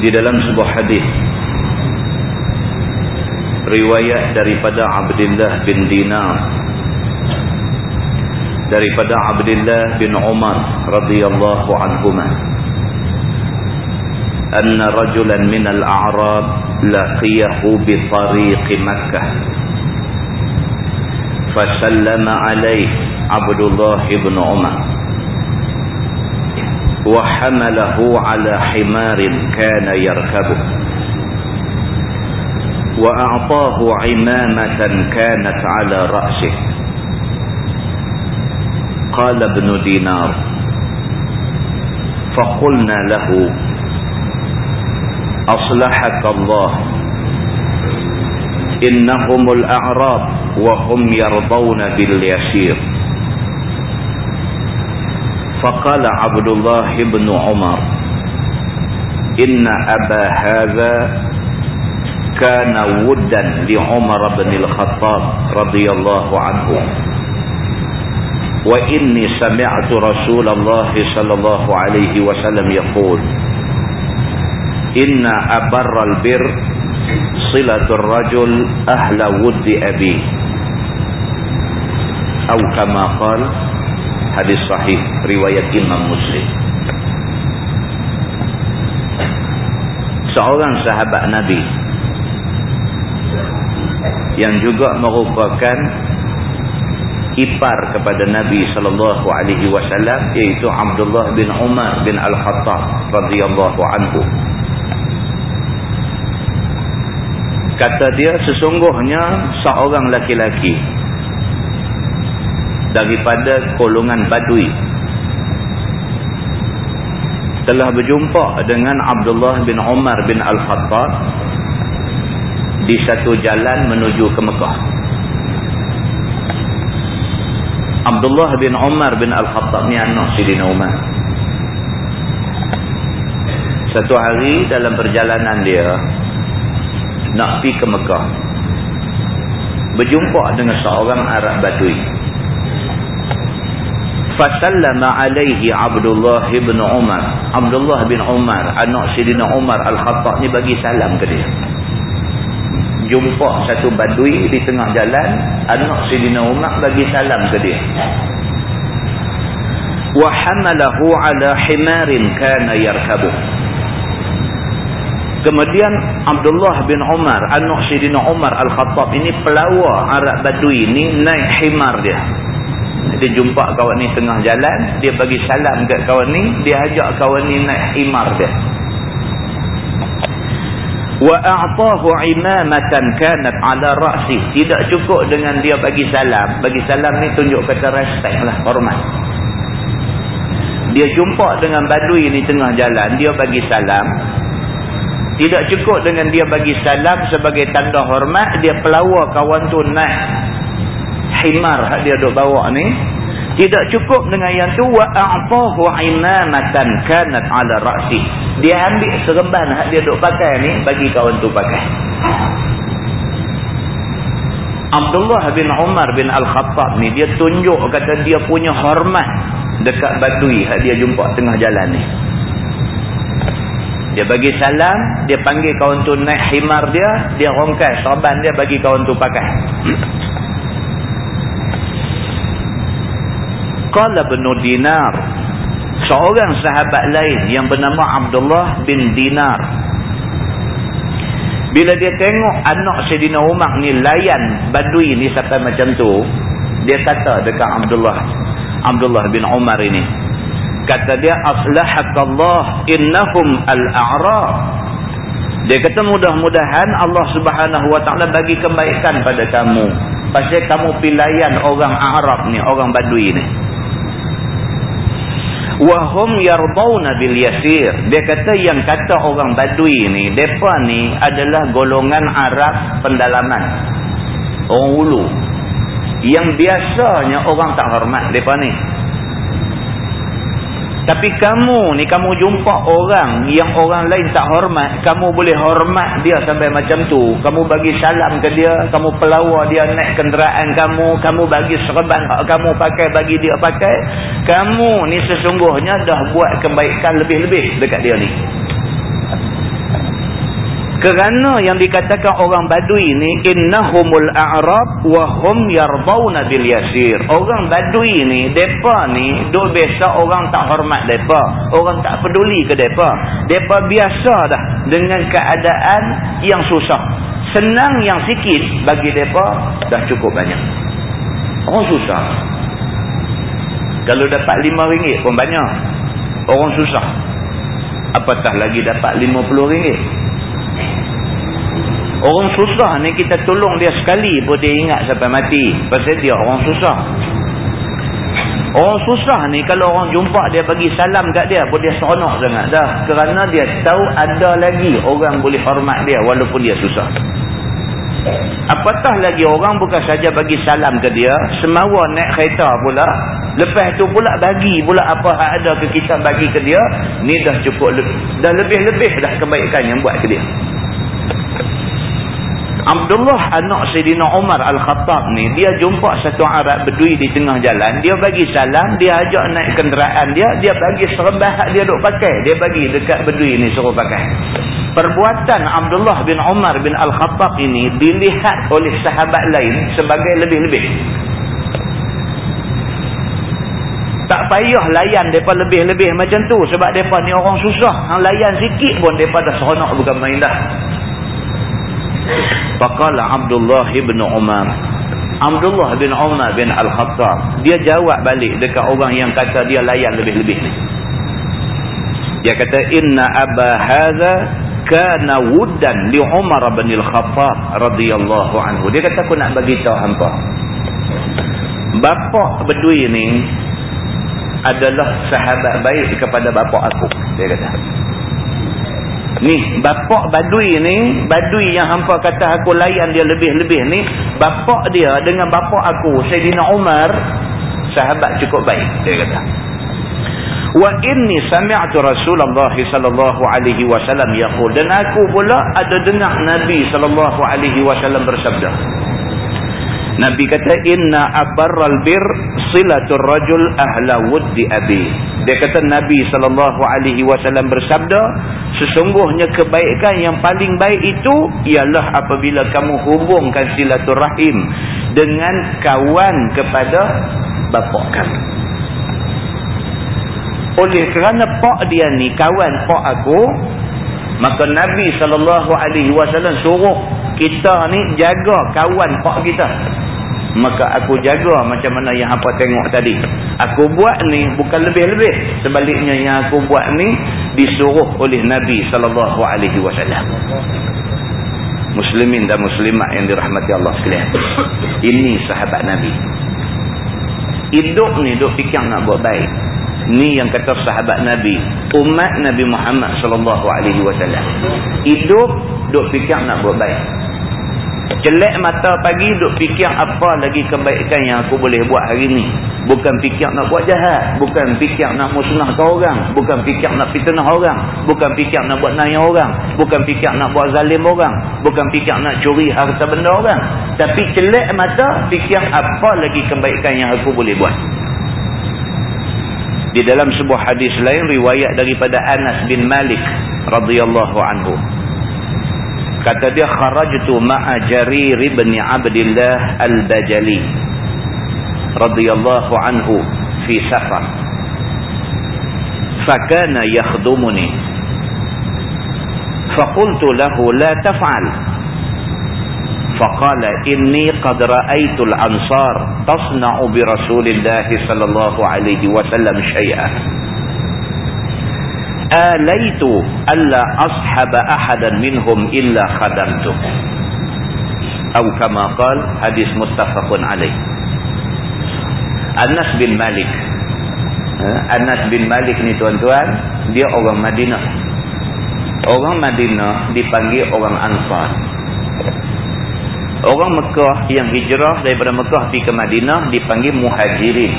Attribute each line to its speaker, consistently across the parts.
Speaker 1: di dalam sebuah hadis. Riwayat daripada Abdullah bin Dinar. Daripada Abdullah bin Umar radhiyallahu anhuma anna rajulan min al-a'rab laqiyahu bi tariq Makkah. Fa sallama alayhi Abdullah bin Umar. وحمله على حمار كان يركبه. وأعطاه عمامة كانت على رأسه. قال ابن دينار فقلنا له أصلحك الله. إنهم الأعراب وهم يرضون باليسير. فقال عبد الله بن عمر إن أبا هذا كان ودا لعمر بن الخطاب رضي الله عنه. وإني سمعت رسول الله صلى الله عليه وسلم يقول إن أبر البر صلة الرجل أهل ود أبيه. أو كما قال hadis sahih riwayat Imam Muslim. Seorang sahabat Nabi yang juga merupakan ipar kepada Nabi sallallahu alaihi wasallam iaitu Abdullah bin Umar bin Al-Khattab radhiyallahu anhu. Kata dia sesungguhnya seorang laki-laki daripada golongan badui. Telah berjumpa dengan Abdullah bin Umar bin Al-Khattab di satu jalan menuju ke Mekah. Abdullah bin Umar bin Al-Khattab ni anak Sidina Umar. Satu hari dalam perjalanan dia nak pergi ke Mekah berjumpa dengan seorang Arab Badui fasallama alaihi Abdullah bin Umar. Abdullah bin Umar anak Sidina Umar Al-Khattab ni bagi salam ke dia. Jumpa satu badui di tengah jalan anak Sidina Umar bagi salam ke dia. Wa hamalahu ala himarin kana yarkabuh Kemudian Abdullah bin Umar, anak Sidina Umar Al-Khattab ini pelawar Arab Badui ini naik himar dia dia jumpa kawan ni tengah jalan dia bagi salam kat kawan ni dia ajak kawan ni naik himar dia. Wa a'tahu imamatan kanat ala ra'si. Tidak cukup dengan dia bagi salam. Bagi salam ni tunjuk kata respect lah hormat. Dia jumpa dengan badui ni tengah jalan dia bagi salam. Tidak cukup dengan dia bagi salam sebagai tanda hormat dia pelawar kawan tu naik himar hak dia duk bawa ni tidak cukup dengan yang tu wa a'tahu imamatan kanat ala ra'si. Dia ambil seremban hak dia duk pakai ni bagi kawan tu pakai. Abdullah bin Umar bin Al-Khattab ni dia tunjuk kata dia punya hormat dekat batui hak dia jumpa tengah jalan ni. Dia bagi salam dia panggil kawan tu naik himar dia dia rongkai serban dia bagi kawan tu pakai Qala bin Dinar seorang sahabat lain yang bernama Abdullah bin Dinar Bila dia tengok anak Sayyidina Umar ni layan badui ni sampai macam tu. Dia kata dekat Abdullah. Abdullah bin Umar ini. Kata dia, Aslahakallah innahum al-a'rab. Dia kata mudah-mudahan Allah subhanahu wa ta'ala bagi kebaikan pada kamu. Pasal kamu pilihan orang Arab ni, orang badui ni wahum yardawna bil yasir. Dia kata yang kata orang badui ni depa ni adalah golongan Arab pendalaman. Orang ulu. Yang biasanya orang tak hormat depa ni tapi kamu ni kamu jumpa orang yang orang lain tak hormat, kamu boleh hormat dia sampai macam tu. Kamu bagi salam ke dia, kamu pelawar dia naik kenderaan kamu, kamu bagi serban hak kamu pakai bagi dia pakai. Kamu ni sesungguhnya dah buat kebaikan lebih-lebih dekat dia ni. Kerana yang dikatakan orang badui ni innahumul a'rab wa hum yardawna bil yasir. Orang badui ni depa ni duk biasa orang tak hormat depa. Orang tak peduli ke depa. Depa biasa dah dengan keadaan yang susah. Senang yang sikit bagi depa dah cukup banyak. Orang susah. Kalau dapat lima ringgit pun banyak. Orang susah. Apatah lagi dapat lima puluh ringgit. Orang susah ni kita tolong dia sekali pun dia ingat sampai mati. Pasal dia orang susah. Orang susah ni kalau orang jumpa dia bagi salam kat dia pun dia seronok sangat dah. Kerana dia tahu ada lagi orang boleh hormat dia walaupun dia susah. Apatah lagi orang bukan saja bagi salam ke dia. Semawa naik kereta pula. Lepas tu pula bagi pula apa ada ke kita bagi ke dia. Ni dah cukup. Dah lebih-lebih dah kebaikan yang buat ke dia. Abdullah anak Sayyidina Umar Al-Khattab ni dia jumpa satu Arab berdui di tengah jalan dia bagi salam dia ajak naik kenderaan dia dia bagi serban dia duk pakai. Dia bagi dekat berdui ni suruh pakai. Perbuatan Abdullah bin Umar bin Al-Khattab ini dilihat oleh sahabat lain sebagai lebih-lebih. Tak payah layan mereka lebih-lebih macam tu sebab mereka ni orang susah. Yang layan sikit pun mereka dah seronok bukan main dah Faqala Abdullah bin Umar. Abdullah bin Umar bin Al-Khattab. Dia jawab balik dekat orang yang kata dia layan lebih-lebih ni. Dia kata inna aba hadza kana wuddan li Umar bin Al-Khattab radhiyallahu anhu. Dia kata aku nak bagi tahu hangpa. Bapa bedui ni adalah sahabat baik kepada bapa aku. Dia kata. Ni bapak badui ni, badui yang hampa kata aku layan dia lebih-lebih ni, bapak dia dengan bapak aku, Sayyidina Umar, sahabat cukup baik, dia kata. Wa inni sami'tu Rasulullah sallallahu alaihi wasallam yaqul dan aku pula ada dengar Nabi sallallahu alaihi wasallam bersabda. Nabi kata inna abarral bir silatul rajul ahla wuddi abi. Dia kata Nabi sallallahu alaihi wasallam bersabda, sesungguhnya kebaikan yang paling baik itu ialah apabila kamu hubungkan silaturahim dengan kawan kepada bapa kamu. Oleh kerana pak dia ni kawan pak aku, maka Nabi sallallahu alaihi wasallam suruh kita ni jaga kawan pak kita maka aku jaga macam mana yang apa tengok tadi. Aku buat ni bukan lebih-lebih. Sebaliknya yang aku buat ni disuruh oleh Nabi wasallam. Muslimin dan muslimat yang dirahmati Allah sekalian. Ini sahabat Nabi. Hidup ni duk fikir nak buat baik. Ni yang kata sahabat Nabi. Umat Nabi Muhammad wasallam. Hidup duk fikir nak buat baik Jelek mata pagi duk fikir apa lagi kebaikan yang aku boleh buat hari ni. Bukan fikir nak buat jahat. Bukan fikir nak musnah ke orang. Bukan fikir nak fitnah orang. Bukan fikir nak buat naya orang. Bukan fikir nak buat zalim orang. Bukan fikir nak curi harta benda orang. Tapi jelek mata fikir apa lagi kebaikan yang aku boleh buat. Di dalam sebuah hadis lain riwayat daripada Anas bin Malik radhiyallahu anhu kata dia kharajtu ma'a jarir ibn abdillah al-bajali radhiyallahu anhu fi safar fakana yakhdumuni فقلت له لا تفعل فقال إني قد رأيت الأنصار تصنع برسول الله صلى الله عليه وسلم شيئا alaitu alla ashab ahadan minhum illa khadamtu. Atau kama qal hadis muttafaqun alaih. Anas bin Malik. Eh, Anas bin Malik ni tuan-tuan dia orang Madinah. Orang Madinah dipanggil orang Ansar. Orang Mekah yang hijrah daripada Mekah pergi ke Madinah dipanggil Muhajirin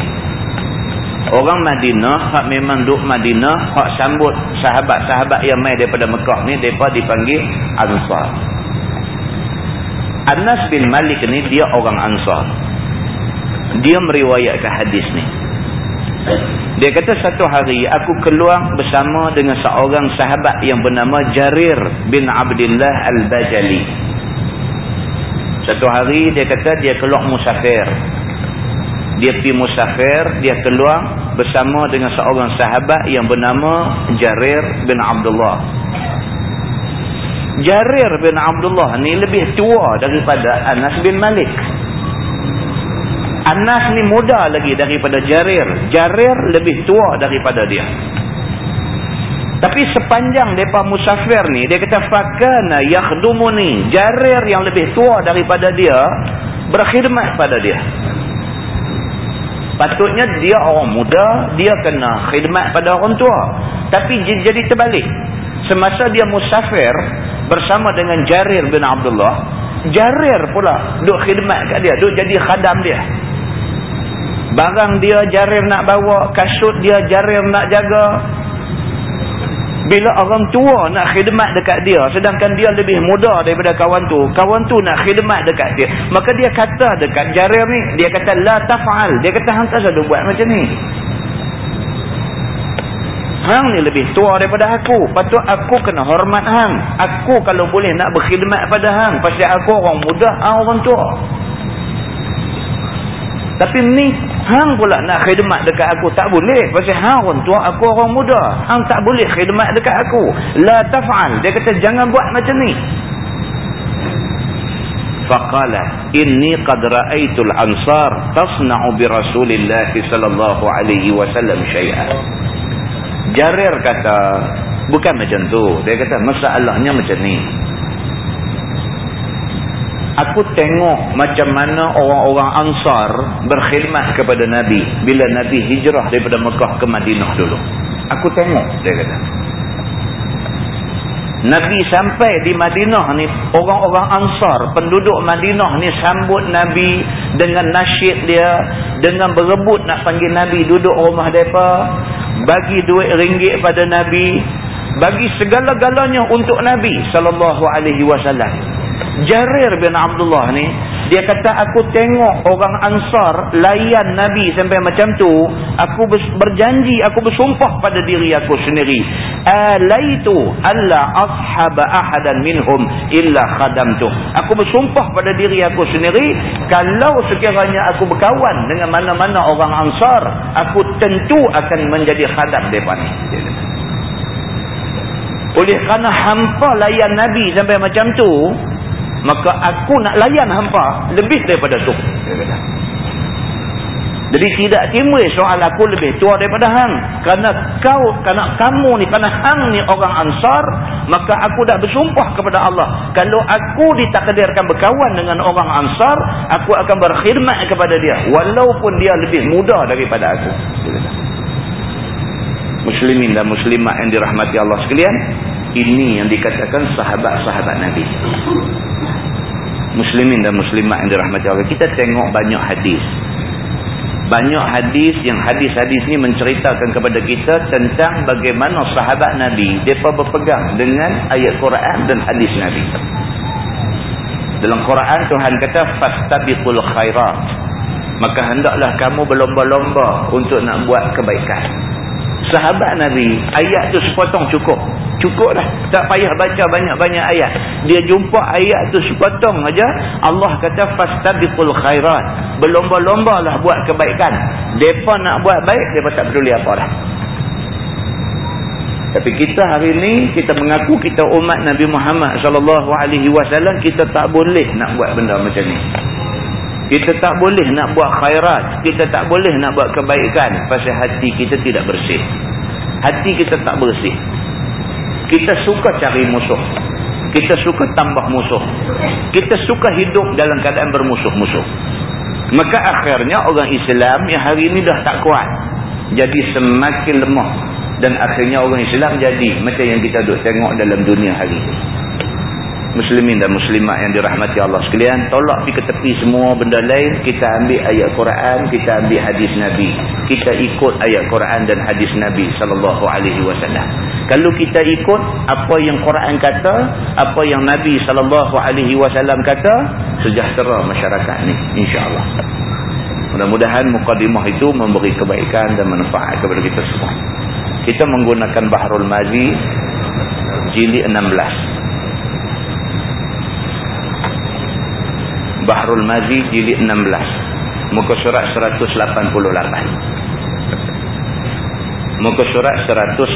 Speaker 1: orang Madinah hak memang duduk Madinah hak sambut sahabat-sahabat yang main daripada Mekah ni mereka dipanggil Ansar Anas bin Malik ni dia orang Ansar dia meriwayatkan hadis ni dia kata satu hari aku keluar bersama dengan seorang sahabat yang bernama Jarir bin Abdullah Al-Bajali. Satu hari dia kata dia keluar musafir. Dia pergi musafir, dia keluar bersama dengan seorang sahabat yang bernama Jarir bin Abdullah. Jarir bin Abdullah ni lebih tua daripada Anas bin Malik. Anas ni muda lagi daripada Jarir. Jarir lebih tua daripada dia. Tapi sepanjang mereka musafir ni, dia kata, Fakana yakhdumuni. Jarir yang lebih tua daripada dia, berkhidmat pada dia. Patutnya dia orang muda, dia kena khidmat pada orang tua. Tapi jadi terbalik. Semasa dia musafir bersama dengan Jarir bin Abdullah, Jarir pula duk khidmat kat dia, duk jadi khadam dia. Barang dia jarim nak bawa, kasut dia jarim nak jaga. Bila orang tua nak khidmat dekat dia, sedangkan dia lebih muda daripada kawan tu, kawan tu nak khidmat dekat dia. Maka dia kata dekat jarim ni, dia kata, La taf'al. Dia kata, hang tak selalu buat macam ni. Hang ni lebih tua daripada aku. Patut aku kena hormat hang. Aku kalau boleh nak berkhidmat pada hang. Pasal aku orang muda, hang orang tua. Tapi ni hang pula nak khidmat dekat aku tak boleh. Pasal hang orang tua aku orang muda. Hang tak boleh khidmat dekat aku. La taf'al. Dia kata jangan buat macam ni. Faqala inni qad ra'aitul ansar tasna'u bi Rasulillah sallallahu alaihi wasallam syai'an. Jarir kata bukan macam tu. Dia kata masalahnya macam ni aku tengok macam mana orang-orang ansar berkhidmat kepada Nabi bila Nabi hijrah daripada Mekah ke Madinah dulu. Aku tengok dia kata. Nabi sampai di Madinah ni orang-orang ansar penduduk Madinah ni sambut Nabi dengan nasyid dia dengan berebut nak panggil Nabi duduk rumah mereka bagi duit ringgit pada Nabi bagi segala-galanya untuk Nabi wasallam Jarir bin Abdullah ni dia kata aku tengok orang ansar layan Nabi sampai macam tu. Aku berjanji aku bersumpah pada diri aku sendiri. Alaitu alla ashaba ahadan minhum illa khadamtu. Aku bersumpah pada diri aku sendiri. Kalau sekiranya aku berkawan dengan mana-mana orang ansar aku tentu akan menjadi khadam depan ni. Oleh kerana hampa layan Nabi sampai macam tu maka aku nak layan hampa lebih daripada tu. Jadi tidak timbul soal aku lebih tua daripada hang. Kerana kau kerana kamu ni kerana hang ni orang ansar maka aku dah bersumpah kepada Allah. Kalau aku ditakdirkan berkawan dengan orang ansar aku akan berkhidmat kepada dia. Walaupun dia lebih muda daripada aku. Muslimin dan muslimat yang dirahmati Allah sekalian ini yang dikatakan sahabat-sahabat Nabi. Muslimin dan muslimat yang dirahmati Allah. Kita tengok banyak hadis. Banyak hadis yang hadis-hadis ni menceritakan kepada kita tentang bagaimana sahabat Nabi mereka berpegang dengan ayat Quran dan hadis Nabi. Dalam Quran Tuhan kata fastabiqul khairat. Maka hendaklah kamu berlomba-lomba untuk nak buat kebaikan sahabat Nabi ayat tu sepotong cukup. Cukup dah tak payah baca banyak-banyak ayat. Dia jumpa ayat tu sepotong aja Allah kata fastabiqul khairat. Berlomba-lomba lah buat kebaikan. Mereka nak buat baik mereka tak peduli apa dah Tapi kita hari ni kita mengaku kita umat Nabi Muhammad sallallahu alaihi wasallam kita tak boleh nak buat benda macam ni. Kita tak boleh nak buat khairat, kita tak boleh nak buat kebaikan pasal hati kita tidak bersih. Hati kita tak bersih. Kita suka cari musuh. Kita suka tambah musuh. Kita suka hidup dalam keadaan bermusuh-musuh. Maka akhirnya orang Islam yang hari ini dah tak kuat. Jadi semakin lemah. Dan akhirnya orang Islam jadi macam yang kita duk tengok dalam dunia hari ini muslimin dan muslimat yang dirahmati Allah sekalian tolak pergi ke tepi semua benda lain kita ambil ayat Quran kita ambil hadis Nabi. Kita ikut ayat Quran dan hadis Nabi sallallahu alaihi wasallam. Kalau kita ikut apa yang Quran kata apa yang Nabi sallallahu alaihi wasallam kata sejahtera masyarakat ni insyaallah. Mudah-mudahan mukadimah itu memberi kebaikan dan manfaat kepada kita semua. Kita menggunakan Bahrul Mazi jilid 16 Bahrul Mazi jilid 16 muka surat 188 muka surat 188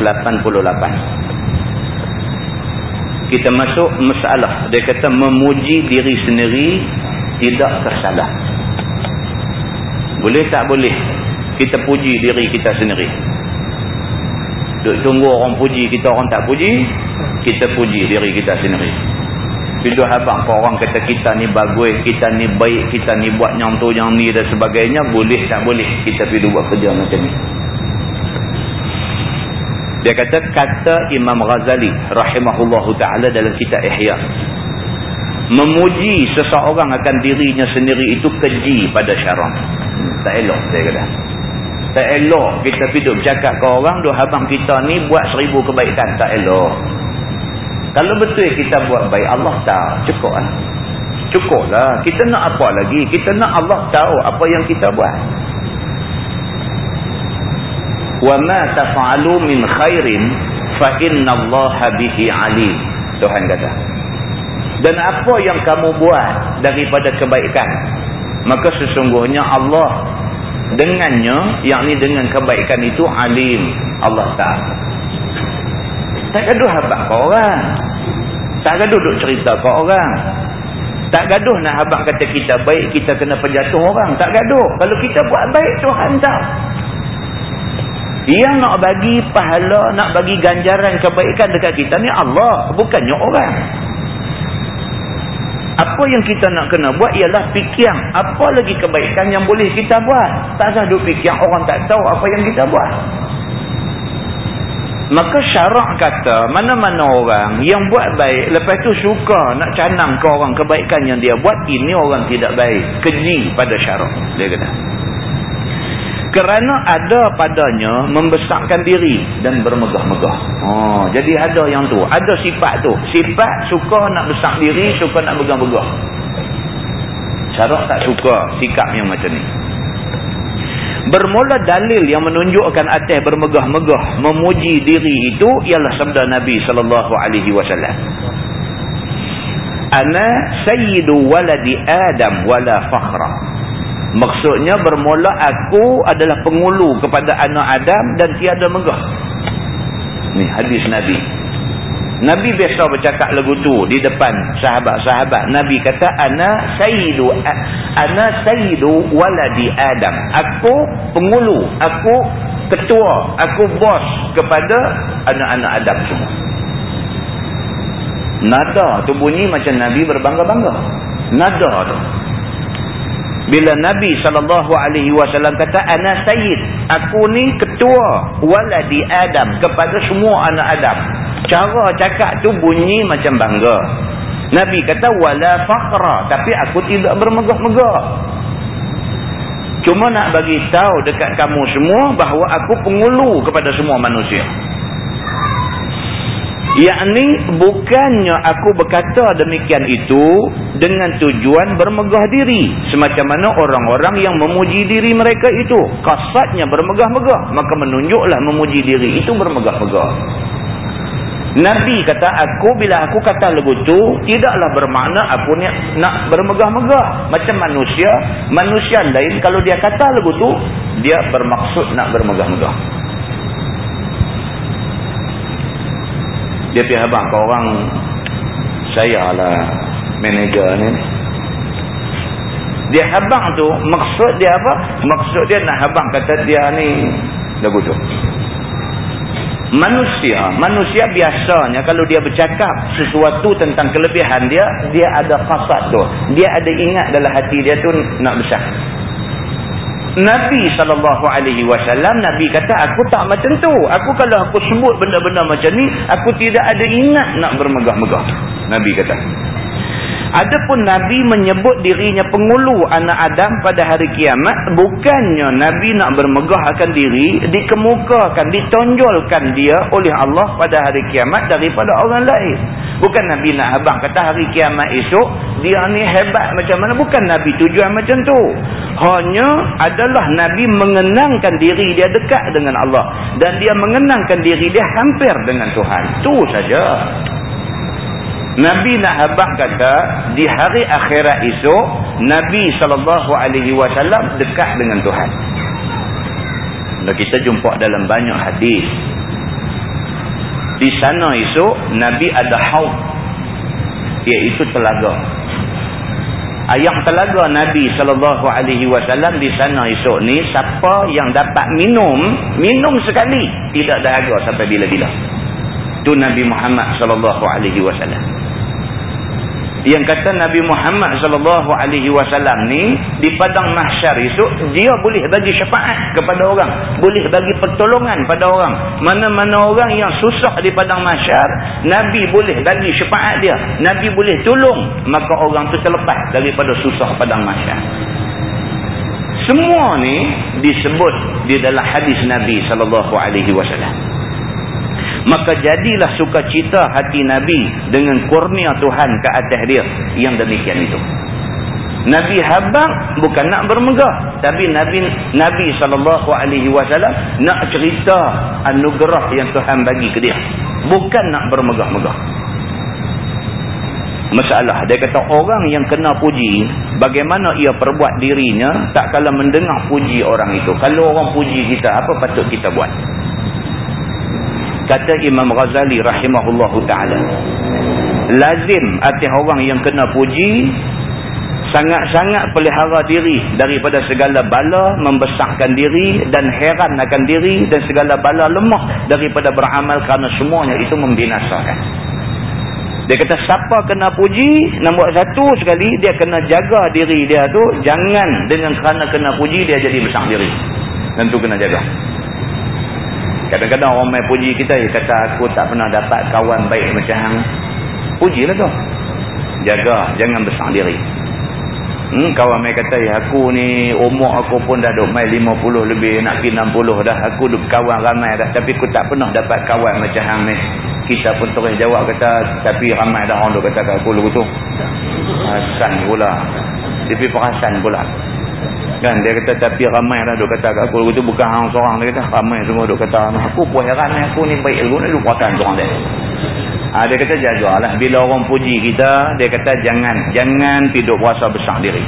Speaker 1: kita masuk masalah. Dia kata memuji diri sendiri tidak tersalah. Boleh tak boleh kita puji diri kita sendiri? Duk tunggu orang puji kita orang tak puji kita puji diri kita sendiri bila habang kau orang kata kita ni bagus, kita ni baik, kita ni buat yang tu, yang ni dan sebagainya, boleh tak boleh kita pergi buat kerja macam ni. Dia kata, kata Imam Ghazali rahimahullahu ta'ala dalam kitab Ihya. Memuji seseorang akan dirinya sendiri itu keji pada syarak. Hmm, tak elok, saya kata. Tak elok kita pergi bercakap ke orang, habang kita ni buat seribu kebaikan. Tak elok. Kalau betul kita buat baik, Allah tahu. Cukup lah. Cukup lah. Kita nak apa lagi? Kita nak Allah tahu apa yang kita buat. وَمَا تَفْعَلُ مِنْ خَيْرٍ فَإِنَّ اللَّهَ بِهِ عَلِيمٍ Tuhan kata. Dan apa yang kamu buat daripada kebaikan, maka sesungguhnya Allah dengannya, yakni dengan kebaikan itu alim. Allah tahu. Tak gaduh habak ke orang. Tak gaduh duk cerita ke orang. Tak gaduh nak habak kata kita baik, kita kena penjatuh orang. Tak gaduh. Kalau kita buat baik, Tuhan tahu. Yang nak bagi pahala, nak bagi ganjaran kebaikan dekat kita ni Allah. Bukannya orang. Apa yang kita nak kena buat ialah fikir. Apa lagi kebaikan yang boleh kita buat. Tak usah duk fikir orang tak tahu apa yang kita buat. Maka syarak kata mana-mana orang yang buat baik lepas tu suka nak canang ke orang kebaikan yang dia buat ini orang tidak baik. Keji pada syarak. Dia kata. Kerana ada padanya membesarkan diri dan bermegah-megah. Oh, jadi ada yang tu. Ada sifat tu. Sifat suka nak besar diri, suka nak megah-megah. Syarak tak suka sikap yang macam ni. Bermula dalil yang menunjukkan atas bermegah-megah memuji diri itu ialah sabda Nabi sallallahu alaihi wasallam. Ana sayyidu waladi Adam wala fakhra. Maksudnya bermula aku adalah pengulu kepada anak Adam dan tiada megah. Ni hadis Nabi. Nabi biasa bercakap lagu tu di depan sahabat-sahabat. Nabi kata ana sayyidu ana sayyidu waladi Adam. Aku pengulu, aku ketua, aku bos kepada anak-anak Adam semua. Nada tu bunyi macam Nabi berbangga-bangga. Nada tu. Bila Nabi SAW kata, Ana Sayyid, aku ni ketua waladi Adam kepada semua anak Adam. Cara cakap tu bunyi macam bangga. Nabi kata, Wala fakhra, tapi aku tidak bermegah-megah. Cuma nak bagi tahu dekat kamu semua bahawa aku pengulu kepada semua manusia. Yakni bukannya aku berkata demikian itu dengan tujuan bermegah diri. Semacam mana orang-orang yang memuji diri mereka itu. Kasatnya bermegah-megah. Maka menunjuklah memuji diri itu bermegah-megah Nabi kata aku bila aku kata lagu tu tidaklah bermakna aku ni nak bermegah-megah. Macam manusia manusia lain kalau dia kata lagu tu dia bermaksud nak bermegah-megah. Dia pergi habang ke orang saya lah manager ni. Dia habang tu maksud dia apa? Maksud dia nak habang kata dia ni lagu tu manusia manusia biasanya kalau dia bercakap sesuatu tentang kelebihan dia dia ada kasat tu. Dia ada ingat dalam hati dia tu nak besar Nabi SAW Nabi kata aku tak macam tu. Aku kalau aku sebut benda-benda macam ni aku tidak ada ingat nak bermegah-megah. Nabi kata Adapun Nabi menyebut dirinya pengulu anak Adam pada hari kiamat, bukannya Nabi nak bermegahkan diri, dikemukakan, ditonjolkan dia oleh Allah pada hari kiamat daripada orang lain. Bukan Nabi nak habang kata hari kiamat esok, dia ni hebat macam mana. Bukan Nabi tujuan macam tu. Hanya adalah Nabi mengenangkan diri dia dekat dengan Allah. Dan dia mengenangkan diri dia hampir dengan Tuhan. Itu saja. Nabi nak habak kata di hari akhirat esok Nabi SAW dekat dengan Tuhan. Dan kita jumpa dalam banyak hadis. Di sana esok Nabi ada haud iaitu telaga. Ayat telaga Nabi SAW di sana esok ni siapa yang dapat minum, minum sekali tidak dahaga sampai bila-bila. Itu Nabi Muhammad SAW yang kata Nabi Muhammad sallallahu alaihi wasallam ni di padang mahsyar itu dia boleh bagi syafaat kepada orang, boleh bagi pertolongan pada orang. Mana-mana orang yang susah di padang mahsyar, Nabi boleh bagi syafaat dia. Nabi boleh tolong, maka orang tu terlepas daripada susah padang mahsyar. Semua ni disebut di dalam hadis Nabi sallallahu alaihi wasallam maka jadilah sukacita hati Nabi dengan kurnia Tuhan ke atas dia yang demikian itu. Nabi habang bukan nak bermegah. Tapi Nabi Nabi SAW nak cerita anugerah yang Tuhan bagi ke dia. Bukan nak bermegah-megah. Masalah. Dia kata orang yang kena puji, bagaimana ia perbuat dirinya tak kala mendengar puji orang itu. Kalau orang puji kita, apa patut kita buat? Kata Imam Ghazali rahimahullahu taala. Lazim atas orang yang kena puji sangat-sangat pelihara diri daripada segala bala membesarkan diri dan heran akan diri dan segala bala lemah daripada beramal kerana semuanya itu membinasakan. Dia kata siapa kena puji nombor satu sekali dia kena jaga diri dia tu. Jangan dengan kerana kena puji dia jadi besar diri. Tentu kena jaga Kadang-kadang orang main puji kita, dia kata aku tak pernah dapat kawan baik macam hang. Pujilah tu. Jaga, jangan besar diri. Hmm, kawan main kata, ya, aku ni umur aku pun dah duk main 50 lebih, nak pergi 60 dah. Aku duk kawan ramai dah, tapi aku tak pernah dapat kawan macam hang ni. Kita pun terus jawab kata, tapi ramai dah orang duk kata aku lagu tu. Hasan pula. Tapi perasan pula. Kan dia kata tapi ramai dah duk kata aku itu bukan hang seorang dia kata ramai semua duk kata aku pun heran aku ni baik ilmu ni lupakan seorang dia. Ha, dia kata jagalah bila orang puji kita dia kata jangan jangan tidur puasa besar diri.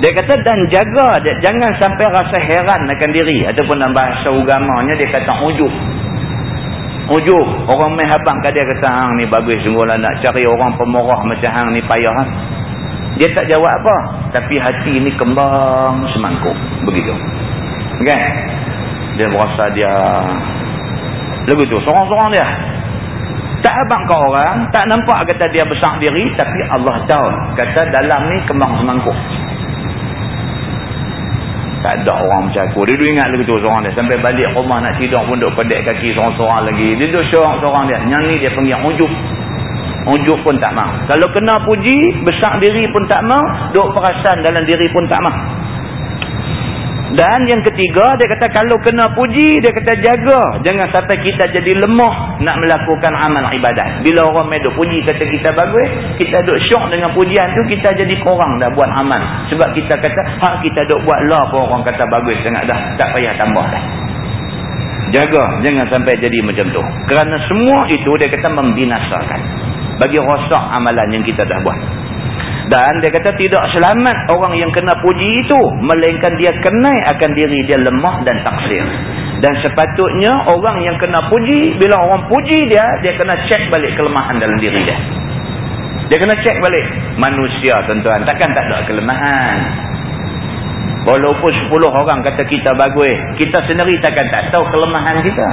Speaker 1: Dia kata dan jaga dia, jangan sampai rasa heran akan diri ataupun dalam bahasa agamanya dia kata ujub. Ujub orang main habang kat dia kata hang ni bagus sungguhlah nak cari orang pemurah macam hang ni payah. Ha? Dia tak jawab apa. Tapi hati ini kembang semangkuk. Begitu. Kan? Dia merasa dia... Begitu. Sorang-sorang dia. Tak abang ke orang. Tak nampak kata dia besar diri. Tapi Allah tahu. Kata dalam ni kembang semangkuk. Tak ada orang macam aku. Dia ingat lagi tu seorang dia. Sampai balik rumah nak tidur pun duduk pedek kaki seorang-seorang lagi. Dia duduk seorang-seorang dia. Yang ni dia panggil ujub. Ujub pun tak mau. Kalau kena puji, besar diri pun tak mau. Duk perasan dalam diri pun tak mau. Dan yang ketiga, dia kata kalau kena puji, dia kata jaga. Jangan sampai kita jadi lemah nak melakukan amal ibadat. Bila orang duk puji kata kita bagus, kita duk syok dengan pujian tu, kita jadi kurang dah buat amal. Sebab kita kata, hak kita duk buat lah pun orang kata bagus sangat dah. Tak payah tambah dah. Jaga, jangan sampai jadi macam tu. Kerana semua itu dia kata membinasakan bagi rosak amalan yang kita dah buat. Dan dia kata tidak selamat orang yang kena puji itu. Melainkan dia kenai akan diri dia lemah dan taksir. Dan sepatutnya orang yang kena puji, bila orang puji dia, dia kena cek balik kelemahan dalam diri dia. Dia kena cek balik. Manusia tuan-tuan, takkan tak ada kelemahan. Walaupun 10 orang kata kita bagus, kita sendiri takkan tak tahu kelemahan kita.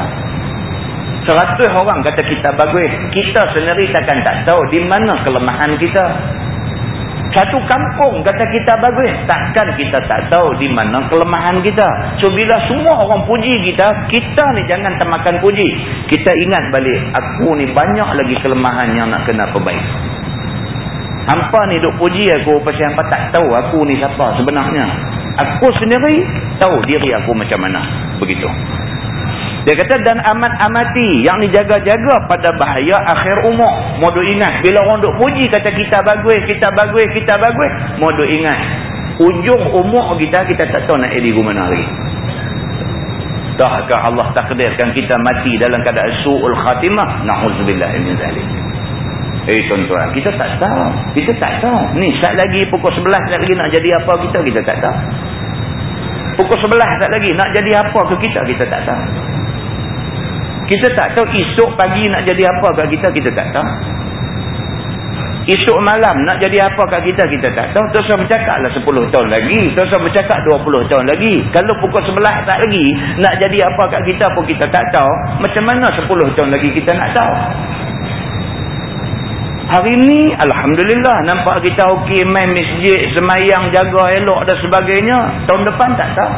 Speaker 1: 100 orang kata kita bagus, kita sendiri takkan tak tahu di mana kelemahan kita. Satu kampung kata kita bagus. Takkan kita tak tahu di mana kelemahan kita. So bila semua orang puji kita, kita ni jangan termakan puji. Kita ingat balik, aku ni banyak lagi kelemahan yang nak kena perbaik. Hampa ni duk puji aku pasal hampa tak tahu aku ni siapa sebenarnya. Aku sendiri tahu diri aku macam mana. Begitu. Dia kata dan amat amati yang ni jaga-jaga pada bahaya akhir umur. Mau ingat bila orang duk puji kata kita bagus, kita bagus, kita bagus, mau ingat ujung umur kita kita tak tahu nak ke mana lagi. Tahkah Allah takdirkan kita mati dalam keadaan su'ul khatimah? Na'udzubillah min zalik. Eh tuan-tuan, kita tak tahu. Kita tak tahu. Ni saat lagi pukul 11 saat lagi nak jadi apa kita, kita tak tahu. Pukul 11 saat lagi nak jadi apa ke kita, kita tak tahu. Kita tak tahu esok pagi nak jadi apa kat kita, kita tak tahu. Esok malam nak jadi apa kat kita, kita tak tahu. Terus bercakap lah 10 tahun lagi. Terus bercakap 20 tahun lagi. Kalau pukul 11 tak lagi, nak jadi apa kat kita pun kita tak tahu. Macam mana 10 tahun lagi kita nak tahu? Hari ni, Alhamdulillah, nampak kita okey main masjid, semayang, jaga, elok dan sebagainya. Tahun depan tak tahu.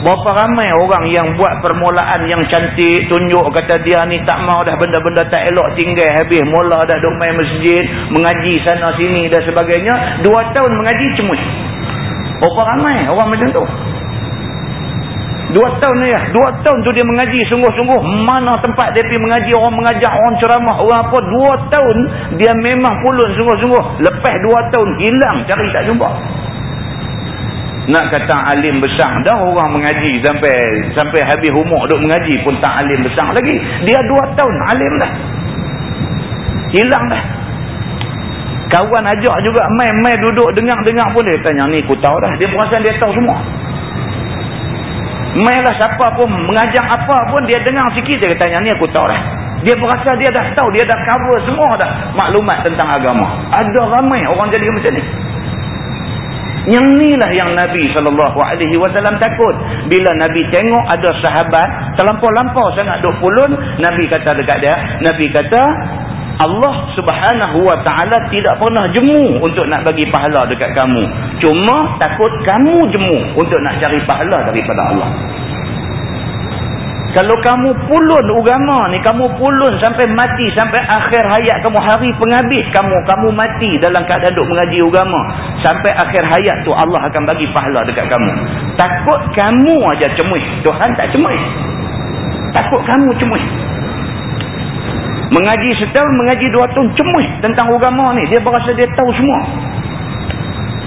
Speaker 1: Berapa ramai orang yang buat permulaan yang cantik, tunjuk kata dia ni tak mau dah benda-benda tak elok tinggal habis. Mula dah duduk main masjid, mengaji sana sini dan sebagainya. Dua tahun mengaji cemus. Berapa ramai orang macam tu? Dua tahun ni ya. Dua tahun tu dia mengaji sungguh-sungguh. Mana tempat dia pergi mengaji, orang mengajar, orang ceramah, orang apa. Dua tahun dia memang pulun sungguh-sungguh. Lepas dua tahun hilang cari tak jumpa. Nak kata alim besar dah orang mengaji sampai sampai habis umur duk mengaji pun tak alim besar lagi. Dia dua tahun alim dah. Hilang dah. Kawan ajak juga main-main duduk dengar-dengar pun dia tanya ni aku tahu dah. Dia perasan dia tahu semua. Mainlah siapa pun mengajar apa pun dia dengar sikit dia tanya ni aku tahu dah. Dia berasa dia dah tahu, dia dah cover semua dah maklumat tentang agama. Ada ramai orang jadi macam ni. Yang inilah yang Nabi SAW takut. Bila Nabi tengok ada sahabat terlampau-lampau sangat duk pulun. Nabi kata dekat dia. Nabi kata Allah subhanahu wa ta'ala tidak pernah jemu untuk nak bagi pahala dekat kamu. Cuma takut kamu jemu untuk nak cari pahala daripada Allah. Kalau kamu pulun agama ni, kamu pulun sampai mati, sampai akhir hayat kamu, hari penghabis kamu, kamu mati dalam keadaan duk mengaji agama. Sampai akhir hayat tu Allah akan bagi pahala dekat kamu. Takut kamu aja cemuih. Tuhan tak cemuih. Takut kamu cemuih. Mengaji setahun, mengaji dua tahun, cemuih tentang agama ni. Dia berasa dia tahu semua.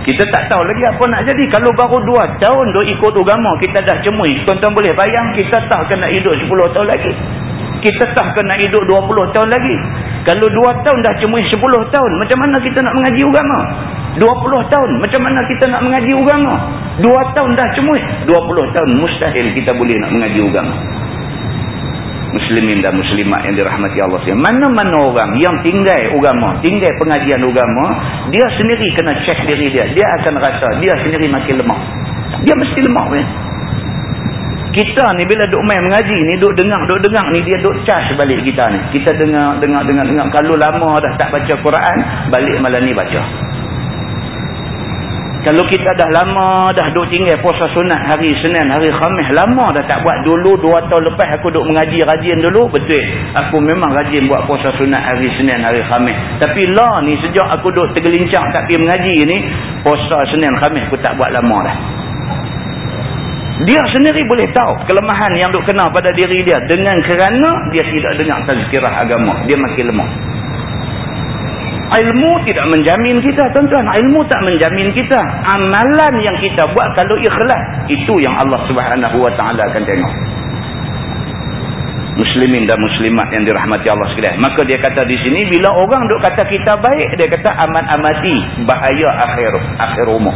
Speaker 1: Kita tak tahu lagi apa nak jadi. Kalau baru dua tahun duk ikut agama, kita dah cemui. Tuan-tuan boleh bayang, kita tak kena hidup sepuluh tahun lagi. Kita tak kena hidup dua puluh tahun lagi. Kalau dua tahun dah cemui sepuluh tahun, macam mana kita nak mengaji agama? Dua puluh tahun, macam mana kita nak mengaji agama? Dua tahun dah cemui, dua puluh tahun mustahil kita boleh nak mengaji agama muslimin dan muslimat yang dirahmati Allah sekalian. Mana-mana orang yang tinggal agama, tinggal pengajian agama, dia sendiri kena cek diri dia. Dia akan rasa dia sendiri makin lemah. Dia mesti lemah punya. Kita ni bila duk main mengaji ni, duk dengar, duk dengar ni, dia duk charge balik kita ni. Kita dengar, dengar, dengar, dengar. Kalau lama dah tak baca Quran, balik malam ni baca. Kalau kita dah lama dah duk tinggal puasa sunat hari Senin, hari Khamis. Lama dah tak buat dulu. Dua tahun lepas aku duk mengaji rajin dulu. Betul. Aku memang rajin buat puasa sunat hari Senin, hari Khamis. Tapi lah ni sejak aku duk tergelincang tak pergi mengaji ni. Puasa Senin, Khamis aku tak buat lama dah. Dia sendiri boleh tahu kelemahan yang duk kena pada diri dia. Dengan kerana dia tidak dengar tazkirah agama. Dia makin lemah ilmu tidak menjamin kita tuan-tuan ilmu tak menjamin kita amalan yang kita buat kalau ikhlas itu yang Allah subhanahu wa ta'ala akan tengok muslimin dan muslimat yang dirahmati Allah sekalian maka dia kata di sini bila orang duk kata kita baik dia kata amat amati bahaya akhir akhir umur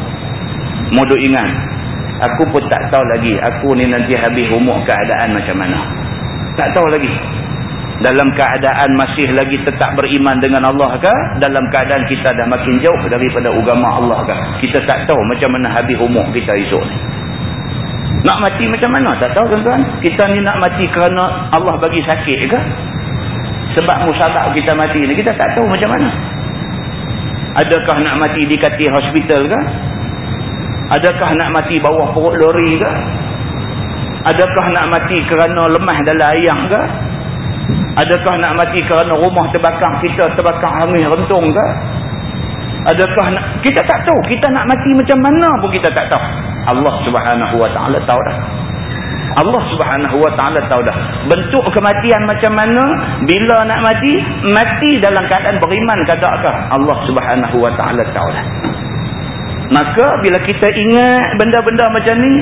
Speaker 1: mau ingat Aku pun tak tahu lagi. Aku ni nanti habis umur keadaan macam mana. Tak tahu lagi. Dalam keadaan masih lagi tetap beriman dengan Allah ke? Dalam keadaan kita dah makin jauh daripada agama Allah ke? Kita tak tahu macam mana habis umur kita esok ni. Nak mati macam mana? Tak tahu tuan-tuan. Kita ni nak mati kerana Allah bagi sakit ke? Sebab musabak kita mati ni. Kita tak tahu macam mana. Adakah nak mati di katil hospital ke? Adakah nak mati bawah perut lori ke? Adakah nak mati kerana lemah dalam ayam ke? Adakah nak mati kerana rumah terbakar kita terbakar hamil rentung ke? Adakah nak... Kita tak tahu. Kita nak mati macam mana pun kita tak tahu. Allah subhanahu wa ta'ala tahu dah. Allah subhanahu wa ta'ala tahu dah. Bentuk kematian macam mana? Bila nak mati? Mati dalam keadaan beriman kadakah? Allah subhanahu wa ta'ala tahu dah. Maka bila kita ingat benda-benda macam ni,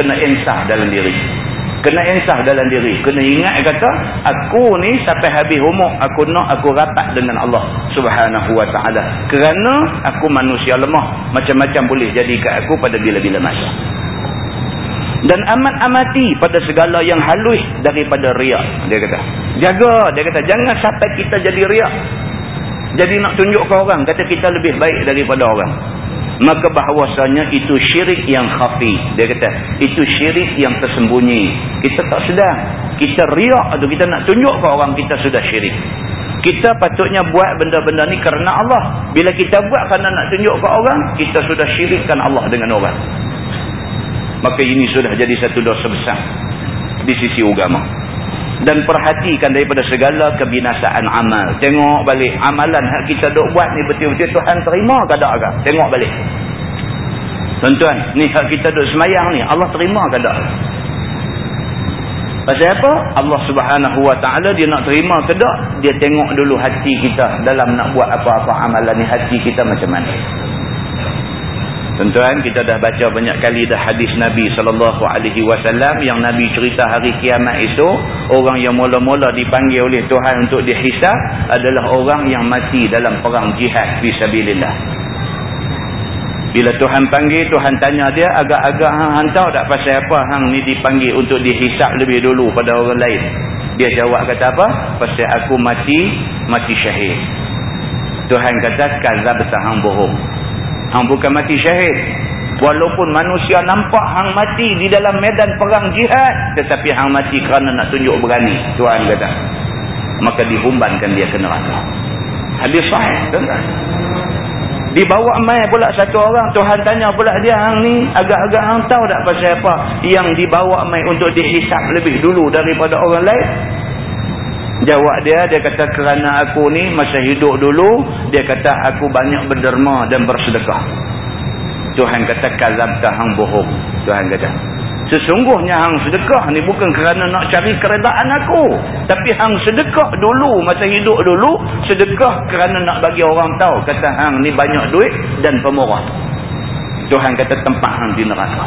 Speaker 1: kena insah dalam diri. Kena insah dalam diri. Kena ingat kata, aku ni sampai habis umur, aku nak aku rapat dengan Allah subhanahu wa ta'ala. Kerana aku manusia lemah. Macam-macam boleh jadi ke aku pada bila-bila masa. Dan amat amati pada segala yang halus daripada riak. Dia kata. Jaga. Dia kata, jangan sampai kita jadi riak. Jadi nak tunjuk ke orang, kata kita lebih baik daripada orang maka bahawasanya itu syirik yang khafi. Dia kata itu syirik yang tersembunyi. Kita tak sedar. Kita riak atau kita nak tunjuk ke orang kita sudah syirik. Kita patutnya buat benda-benda ni kerana Allah. Bila kita buat kerana nak tunjuk ke orang kita sudah syirikkan Allah dengan orang. Maka ini sudah jadi satu dosa besar di sisi agama dan perhatikan daripada segala kebinasaan amal. Tengok balik amalan yang kita duk buat ni betul-betul Tuhan terima ke tak agak? Tengok balik. Tuan-tuan, ni hak kita duk semayang ni, Allah terima ke tak? Pasal apa? Allah subhanahu wa ta'ala dia nak terima ke tak? Dia tengok dulu hati kita dalam nak buat apa-apa amalan ni, hati kita macam mana. Tuan-tuan, kita dah baca banyak kali dah hadis Nabi sallallahu alaihi wasallam yang Nabi cerita hari kiamat itu, orang yang mula-mula dipanggil oleh Tuhan untuk dihisab adalah orang yang mati dalam perang jihad fi sabilillah. Bila Tuhan panggil, Tuhan tanya dia, agak-agak hang hantar tak pasal apa hang ni dipanggil untuk dihisab lebih dulu pada orang lain. Dia jawab kata apa? Pasal aku mati, mati syahid. Tuhan kata, kazab sahang bohong. Hang bukan mati syahid. Walaupun manusia nampak hang mati di dalam medan perang jihad. Tetapi hang mati kerana nak tunjuk berani. Tuhan kata. Maka dihumbankan dia ke neraka. Hadis sahih. Tuan-tuan. Dibawa mai pula satu orang. Tuhan tanya pula dia hang ni. Agak-agak hang tahu tak pasal apa. Yang dibawa mai untuk dihisap lebih dulu daripada orang lain. Jawab dia, dia kata kerana aku ni masa hidup dulu, dia kata aku banyak berderma dan bersedekah. Tuhan kata kazabta hang bohong. Tuhan kata. Sesungguhnya hang sedekah ni bukan kerana nak cari keredaan aku. Tapi hang sedekah dulu, masa hidup dulu, sedekah kerana nak bagi orang tahu. Kata hang ni banyak duit dan pemurah. Tuhan kata tempat hang di neraka.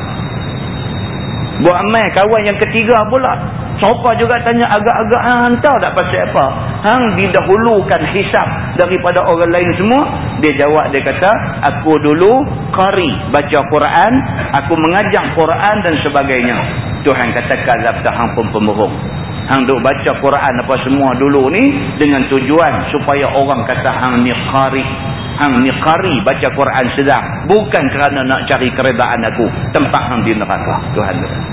Speaker 1: Buat amai kawan yang ketiga pula. Siapa juga tanya agak-agak hang hantar tak pasal apa? Hang didahulukan hisap daripada orang lain semua. Dia jawab dia kata, aku dulu qari baca Quran, aku mengajar Quran dan sebagainya. Tuhan kata kazab hang pun pembohong. Hang duk baca Quran apa semua dulu ni dengan tujuan supaya orang kata hang ni qari. Hang ni qari baca Quran sedang bukan kerana nak cari keredaan aku. Tempat hang di neraka. Tuhan kata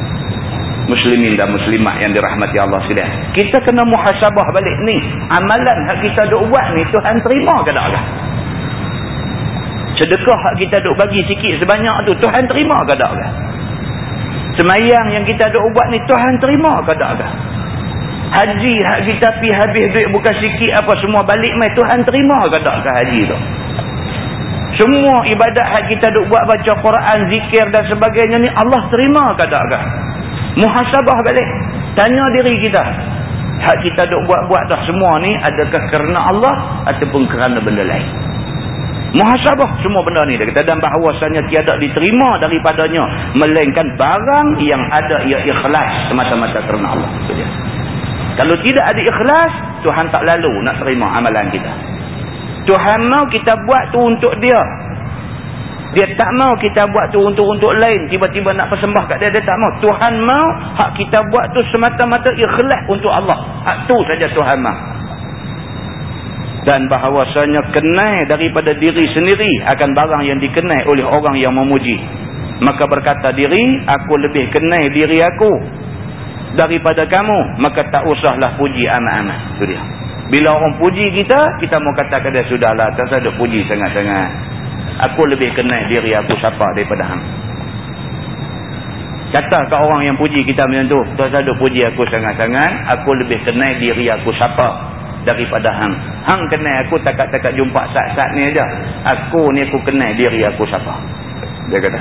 Speaker 1: muslimin dan muslimat yang dirahmati Allah sekalian. Kita kena muhasabah balik ni. Amalan hak kita duk buat ni Tuhan terima ke tak lah? Sedekah hak kita duk bagi sikit sebanyak tu Tuhan terima ke tak lah? Semayang yang kita duk buat ni Tuhan terima ke tak lah? Haji hak kita pi habis duit bukan sikit apa semua balik mai Tuhan terima ke tak ke haji tu? Semua ibadat hak kita duk buat baca Quran, zikir dan sebagainya ni Allah terima ke tak? Muhasabah balik. Tanya diri kita. Hak kita duk buat-buat dah semua ni adakah kerana Allah ataupun kerana benda lain? Muhasabah semua benda ni dia kata. Dan bahawasanya tiada diterima daripadanya melainkan barang yang ada ia ikhlas semata-mata kerana Allah. Kalau tidak ada ikhlas Tuhan tak lalu nak terima amalan kita. Tuhan mau kita buat tu untuk dia Dia tak mau kita buat tu untuk-untuk lain. Tiba-tiba nak persembah kat dia, dia tak mau. Tuhan mau hak kita buat tu semata-mata ikhlas untuk Allah. Hak tu saja Tuhan mau. Dan bahawasanya kenai daripada diri sendiri akan barang yang dikenai oleh orang yang memuji. Maka berkata diri, aku lebih kenai diri aku daripada kamu. Maka tak usahlah puji dia. Bila orang puji kita, kita mau kata dia, sudahlah, tak usah puji sangat-sangat aku lebih kenal diri aku siapa daripada hang. Kata ke orang yang puji kita macam tu tuan saduk puji aku sangat-sangat aku lebih kenal diri aku siapa daripada hang. Hang kenal aku takat-takat jumpa saat-saat ni aja. Aku ni aku kenal diri aku siapa. Dia kata.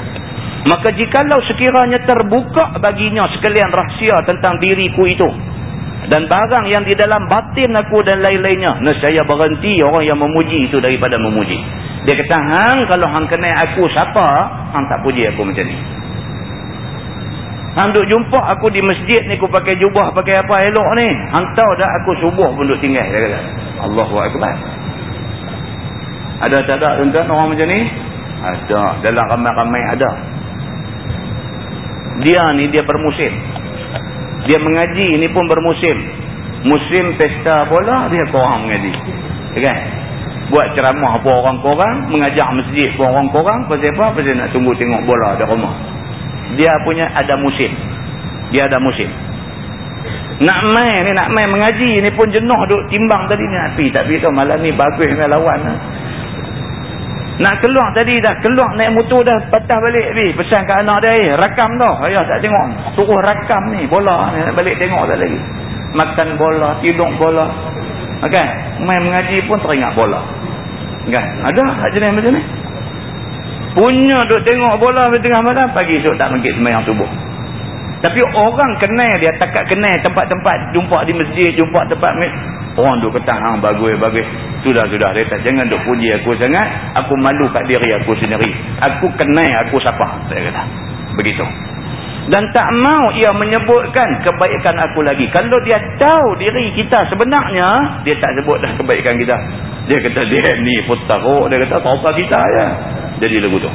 Speaker 1: Maka jikalau sekiranya terbuka baginya sekalian rahsia tentang diriku itu dan barang yang di dalam batin aku dan lain-lainnya nescaya berhenti orang yang memuji itu daripada memuji dia kata, hang kalau hang kenal aku siapa, hang tak puji aku macam ni. Hang duk jumpa aku di masjid ni, aku pakai jubah, pakai apa elok ni. Hang tahu dah aku subuh pun duk tinggal. Dia kata, Allahu Akbar. Ada tak ada tuan-tuan orang macam ni? Ada. Dalam ramai-ramai ada. Dia ni, dia bermusim. Dia mengaji ni pun bermusim. Musim pesta bola, dia korang mengaji. Kan? Buat ceramah apa orang korang mengajar masjid pun orang korang pasal apa? Pasal nak tunggu tengok bola di rumah. Dia punya ada musim dia ada musim nak main ni nak main mengaji ni pun jenuh duk timbang tadi ni. Nak pergi tak pergi malam ni bagus dengan lawan lah. nak keluar tadi dah keluar naik motor dah patah balik pergi pesan ke anak dia eh rakam tau. Ayah tak tengok. Suruh rakam ni bola ni nak balik tengok tak lagi. Makan bola tidur bola. Okay. Main mengaji pun teringat bola. Kan? Ada hak jenis macam ni? Punya duk tengok bola di tengah malam, pagi esok tak mungkin semayang subuh. Tapi orang kenal dia, takat kenal tempat-tempat, jumpa di masjid, jumpa tempat masjid. Orang duk kata, hang bagus, bagus. Sudah, sudah. Dia tak, jangan duk puji aku sangat. Aku malu kat diri aku sendiri. Aku kenal aku siapa. Saya kata. Begitu dan tak mau ia menyebutkan kebaikan aku lagi kalau dia tahu diri kita sebenarnya dia tak sebut dah kebaikan kita dia kata dia ni pun teruk. Dia kata tahu kita ya. Jadi lagu tu.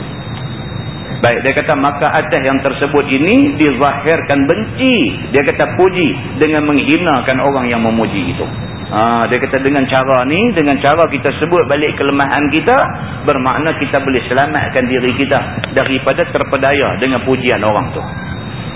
Speaker 1: Baik dia kata maka atas yang tersebut ini dizahirkan benci. Dia kata puji dengan menghinakan orang yang memuji itu. Ha, dia kata dengan cara ni, dengan cara kita sebut balik kelemahan kita, bermakna kita boleh selamatkan diri kita daripada terpedaya dengan pujian orang tu.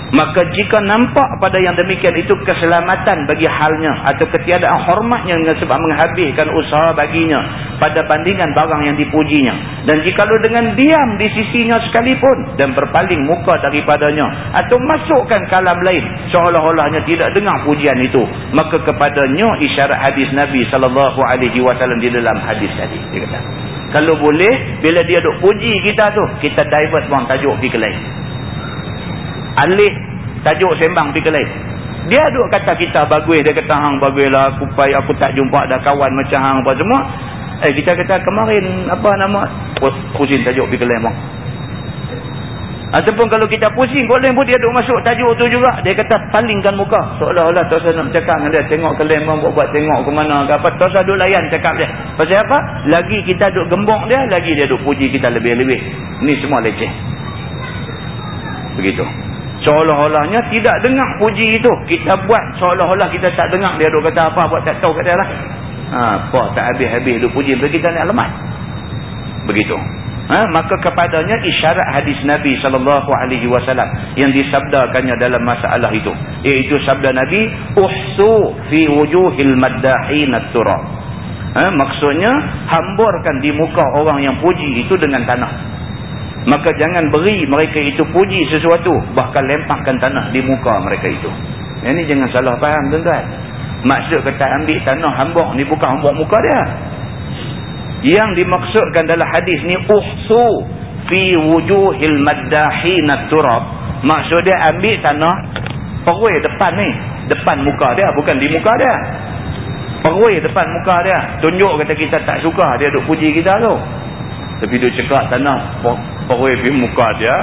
Speaker 1: Maka jika nampak pada yang demikian itu keselamatan bagi halnya atau ketiadaan hormatnya dengan sebab menghabiskan usaha baginya pada bandingan barang yang dipujinya. Dan jika lu dengan diam di sisinya sekalipun dan berpaling muka daripadanya atau masukkan kalam lain seolah-olahnya tidak dengar pujian itu. Maka kepadanya isyarat hadis Nabi SAW di dalam hadis tadi. Dia kata, kalau boleh bila dia duk puji kita tu kita divert buang tajuk pergi ke lain alih tajuk sembang pergi ke lain. Dia duk kata kita bagus dia kata hang baguslah aku payah aku tak jumpa ada kawan macam hang apa semua. Eh kita kata kemarin apa nama? Pusing tajuk pergi ke lain bang ataupun kalau kita pusing boleh pun dia duk masuk tajuk tu juga. Dia kata palingkan muka. Seolah-olah tak usah nak bercakap dengan dia tengok ke lain buat-buat tengok ke mana ke apa. Tak usah duk layan cakap dia. Pasal apa? Lagi kita duk gembok dia lagi dia duk puji kita lebih-lebih. Ni semua leceh. Begitu seolah-olahnya tidak dengar puji itu. Kita buat seolah-olah kita tak dengar. Dia duk kata apa buat tak tahu kat dia lah. Ha, apa tak habis-habis duk puji. Kita nak lemah begitu. Ha, maka kepadanya isyarat hadis Nabi SAW yang disabdakannya dalam masalah itu. Iaitu sabda Nabi uhsu fi wujuhil maddahin at-turab ha, maksudnya hamburkan di muka orang yang puji itu dengan tanah maka jangan beri mereka itu puji sesuatu. Bahkan lempahkan tanah di muka mereka itu. Ini jangan salah faham tuan-tuan. Maksud kata ambil tanah hambuk ni bukan hambuk muka dia. Yang dimaksudkan dalam hadis ni uhsu fi wujuhil maddahinat turab. Maksud dia ambil tanah perui depan ni depan muka dia bukan di muka dia. Perui depan muka dia. Tunjuk kata kita tak suka dia duk puji kita tu. Tapi dia cekak tanah perui pergi muka dia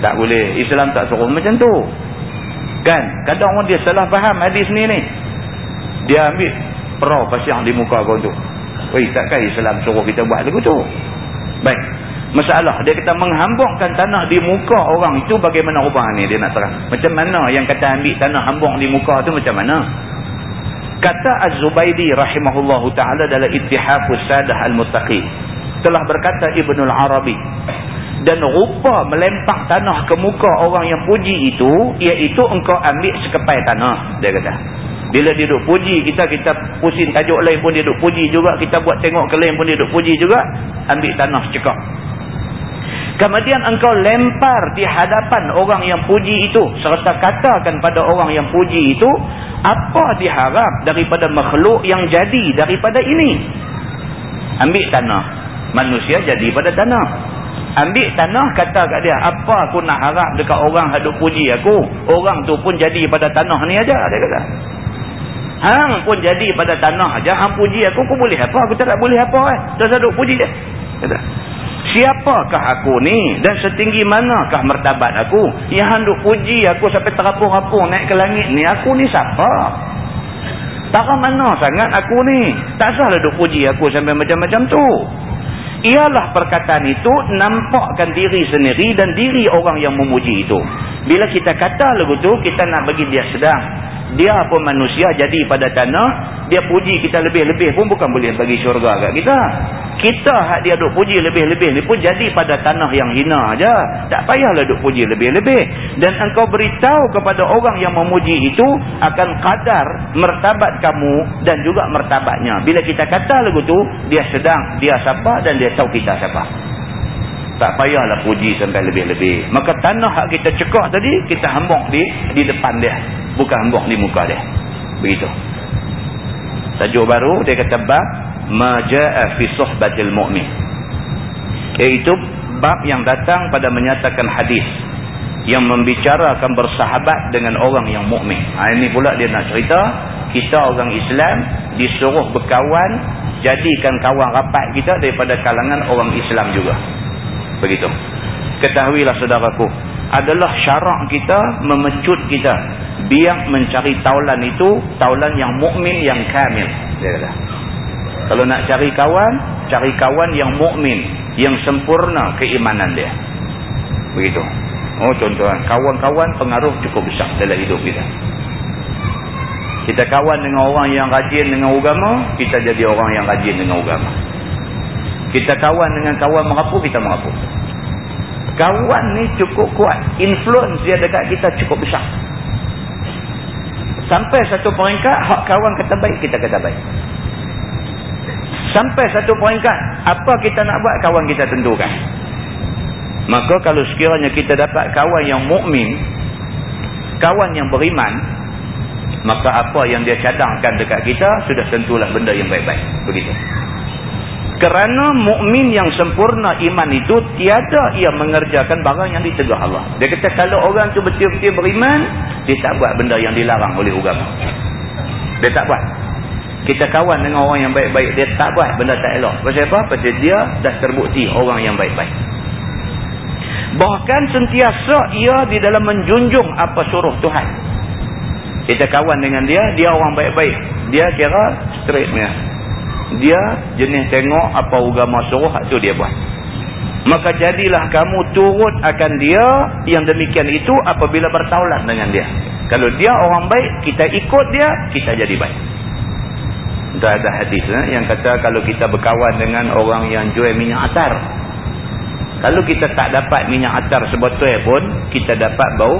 Speaker 1: tak boleh Islam tak suruh macam tu kan kadang orang dia salah faham hadis ni ni dia ambil perau pasang di muka kau tu Weh, takkan Islam suruh kita buat lagu tu baik masalah. Dia kata menghambungkan tanah di muka orang itu bagaimana rubah ni dia nak terang. Macam mana yang kata ambil tanah hambung di muka tu macam mana? Kata Az-Zubaydi rahimahullahu ta'ala dalam Ittihafus Sadah Al-Mustaqim. Telah berkata Ibnul Arabi. Dan rupa melempak tanah ke muka orang yang puji itu, iaitu engkau ambil sekepai tanah. Dia kata. Bila dia duduk puji kita, kita pusing tajuk lain pun dia duduk puji juga. Kita buat tengok ke lain pun dia duduk puji juga. Ambil tanah cekak. Kemudian engkau lempar di hadapan orang yang puji itu. Serta katakan pada orang yang puji itu. Apa diharap daripada makhluk yang jadi daripada ini? Ambil tanah. Manusia jadi pada tanah. Ambil tanah kata kat dia. Apa aku nak harap dekat orang hadap puji aku? Orang tu pun jadi pada tanah ni aja Dia kata. Hang pun jadi pada tanah aja. Hang puji aku, aku boleh apa? Aku tak boleh apa eh. Terus hadap puji dia. Kata. Siapakah aku ni dan setinggi manakah mertabat aku yang hendak puji aku sampai terapung-apung naik ke langit ni aku ni siapa tak mana sangat aku ni tak salah duk puji aku sampai macam-macam tu ialah perkataan itu nampakkan diri sendiri dan diri orang yang memuji itu. Bila kita kata lagu tu kita nak bagi dia sedang dia pun manusia jadi pada tanah dia puji kita lebih-lebih pun bukan boleh bagi syurga kat kita. Kita hak dia duk puji lebih-lebih ni pun jadi pada tanah yang hina aja. Tak payahlah duk puji lebih-lebih. Dan engkau beritahu kepada orang yang memuji itu akan kadar mertabat kamu dan juga mertabatnya. Bila kita kata lagu tu dia sedang dia siapa dan dia tahu kita siapa tak payahlah puji sampai lebih-lebih. Maka tanah hak kita cekak tadi kita hambuk di di depan dia. Bukan hambuk di muka dia. Begitu. Tajuk baru dia kata bab maja'a fi suhbatil mu'min. Iaitu bab yang datang pada menyatakan hadis yang membicarakan bersahabat dengan orang yang mukmin. Ha, ini pula dia nak cerita kita orang Islam disuruh berkawan jadikan kawan rapat kita daripada kalangan orang Islam juga begitu. Ketahuilah saudaraku adalah syarak kita memecut kita. Biar mencari taulan itu taulan yang mukmin yang kamil. Dia kata. Kalau nak cari kawan cari kawan yang mukmin yang sempurna keimanan dia. Begitu. Oh tuan-tuan kawan-kawan pengaruh cukup besar dalam hidup kita. Kita kawan dengan orang yang rajin dengan agama kita jadi orang yang rajin dengan agama kita kawan dengan kawan merapu, kita merapu. Kawan ni cukup kuat. Influence dia dekat kita cukup besar. Sampai satu peringkat, hak kawan kata baik, kita kata baik. Sampai satu peringkat, apa kita nak buat, kawan kita tentukan. Maka kalau sekiranya kita dapat kawan yang mukmin, kawan yang beriman, maka apa yang dia cadangkan dekat kita, sudah tentulah benda yang baik-baik. Begitu. Kerana mukmin yang sempurna iman itu tiada ia mengerjakan barang yang ditegah Allah. Dia kata kalau orang tu betul-betul beriman, dia tak buat benda yang dilarang oleh agama. Dia tak buat. Kita kawan dengan orang yang baik-baik, dia tak buat benda tak elok. Pasal apa? Pasal dia dah terbukti orang yang baik-baik. Bahkan sentiasa ia di dalam menjunjung apa suruh Tuhan. Kita kawan dengan dia, dia orang baik-baik. Dia kira straight punya dia jenis tengok apa agama suruh tu dia buat. Maka jadilah kamu turut akan dia yang demikian itu apabila bertaulat dengan dia. Kalau dia orang baik kita ikut dia kita jadi baik. Dah ada hadis eh, yang kata kalau kita berkawan dengan orang yang jual minyak atar kalau kita tak dapat minyak atar sebotol pun kita dapat bau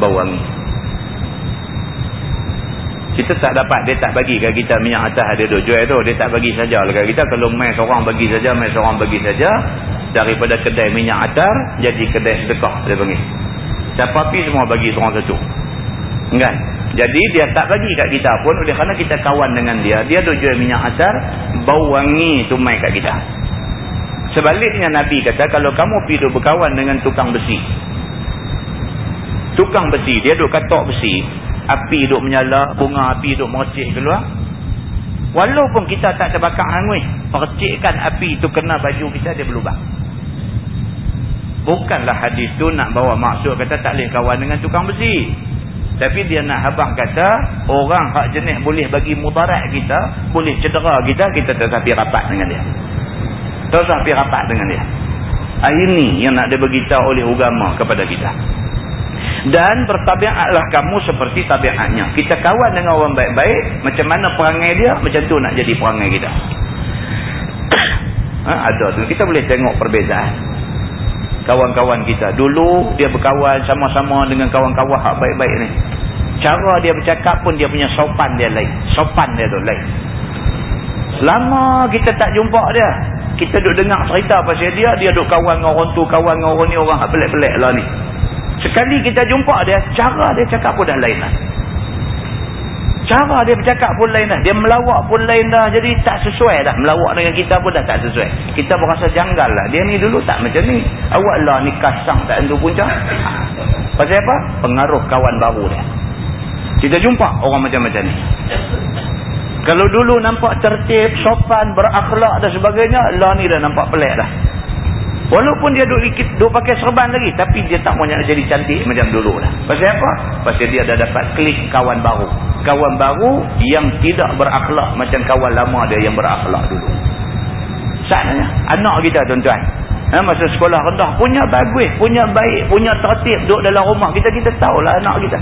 Speaker 1: bau wangi kita tak dapat dia tak bagi kat kita minyak atas dia duk jual tu. Dia tak bagi saja lah. Kita kalau mai seorang bagi saja mai seorang bagi saja daripada kedai minyak atar jadi kedai sedekah dia panggil. Siapa pi semua bagi seorang satu. Kan? Jadi dia tak bagi kat kita pun oleh kerana kita kawan dengan dia dia duk jual minyak atar bau wangi tu mai kat kita. Sebaliknya Nabi kata kalau kamu pi duk berkawan dengan tukang besi tukang besi dia duk katok besi api duk menyala, bunga api duk mercik keluar. Walaupun kita tak terbakar hangui, percikkan api itu kena baju kita, dia berlubang. Bukanlah hadis tu nak bawa maksud kata tak boleh kawan dengan tukang besi. Tapi dia nak habang kata, orang hak jenis boleh bagi mudarat kita, boleh cedera kita, kita tetapi rapat dengan dia. Tetapi rapat dengan dia. Ini yang nak diberitahu oleh agama kepada kita. Dan bertabiatlah kamu seperti tabiatnya. Kita kawan dengan orang baik-baik. Macam mana perangai dia, macam tu nak jadi perangai kita. ha, ada tu. Kita boleh tengok perbezaan. Kawan-kawan kita. Dulu dia berkawan sama-sama dengan kawan-kawan hak baik-baik ni. Cara dia bercakap pun dia punya sopan dia lain. Sopan dia tu lain. Lama kita tak jumpa dia. Kita duk dengar cerita pasal dia. Dia duk kawan dengan orang tu, kawan dengan orang ni. Orang pelik-pelik lah ni. Sekali kita jumpa dia, cara dia cakap pun dah lain lah. Cara dia bercakap pun lain dah. Dia melawak pun lain dah. Jadi tak sesuai dah. Melawak dengan kita pun dah tak sesuai. Kita berasa janggal lah. Dia ni dulu tak macam ni. Awak lah ni kasang tak tentu punca. Pasal apa? Pengaruh kawan baru dia. Kita jumpa orang macam-macam ni. Kalau dulu nampak tertib, sopan, berakhlak dan sebagainya, lah ni dah nampak pelik dah. Walaupun dia duk, duk pakai serban lagi, tapi dia tak nak jadi cantik macam dulu dah. Pasal apa? Pasal dia dah dapat klik kawan baru. Kawan baru yang tidak berakhlak macam kawan lama dia yang berakhlak dulu. Saatnya, anak kita tuan-tuan. Ha, masa sekolah rendah, punya bagus, punya baik, punya tertib duduk dalam rumah. Kita kita tahulah anak kita.